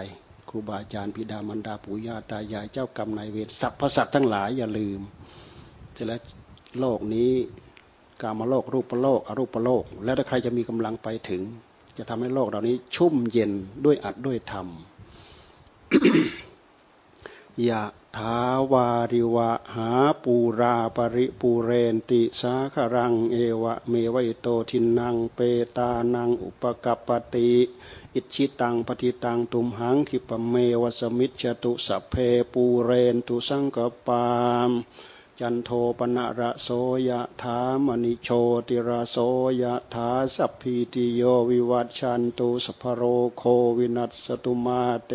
ครูบาอาจารย์บิดามารดาปู่ย่าตายายเจ้ากรรมนายเวรสรรพสัตว์ทั้งหลายอย่าลืมเสร็จแล้วโลกนี้กามโลกรูปโลกอรูปโลก แล้วถ้าใครจะมีกำลังไปถึง จะทำให้โลกเหล่านี้ชุ่มเย็นด้วยอรรถด้วยธรรมยะ ถาวาริวะหาปูรา ปะริปูเรนติสาคะรังเอวะเมวะ อิโตทินนังเปตานังอุปะกัปปะติอิจฉิตังปัตถิตังตุมหัง ขิปปะเมวะ สะมิจตุสัพเพปูเรนตุสังกัปปา จันโทปัณณะระโสยะถา มะณิโชติระโสยะถาสัพพิติโยวิวัตชันตุสภโรโควินัสตุมาเต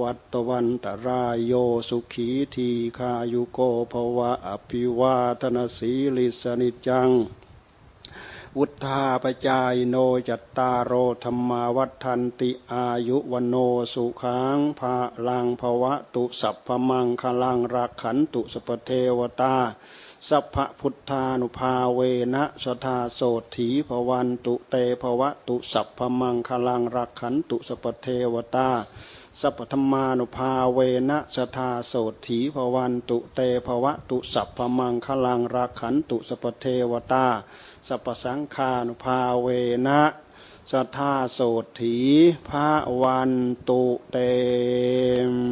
วัตตวันตรายโยสุขีทีคายุโกภวะอภิวาทนาสีลิสนิจัง วุธาปจายโนจัตตารโอธรรมาวัฏันติอายุวโนสุขังภาลังภวะตุสัพพมังคลังรักขันตุสปเทวตาสัพพพุทธานุภาเวนะสทาโสถีภวันตุเตภวะตุสัพพมังคลังรักขันตุสปเทวตา สัพพธรรมานุภาเวนะสทาโสถีภวันตุเตภวะตุสัพพมังคลังรักขันตุสปเทวตา สัพสังคานุภาเวนะสทาโสถีภาวันตุเต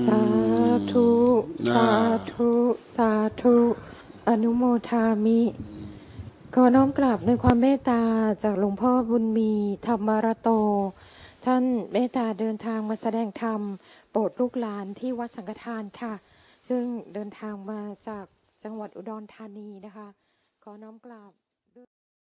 สาธุสาธุสาธุอนุโมทามิขอน้อมกราบในความเมตตาจากหลวงพ่อบุญมีธรรมรโต ท่านเมตตาเดินทางมาแสดงธรรมโปรดลูกหลานที่วัดสังฆทานค่ะ ซึ่งเดินทางมาจากจังหวัดอุดรธานีนะคะ ขอน้อมกราบ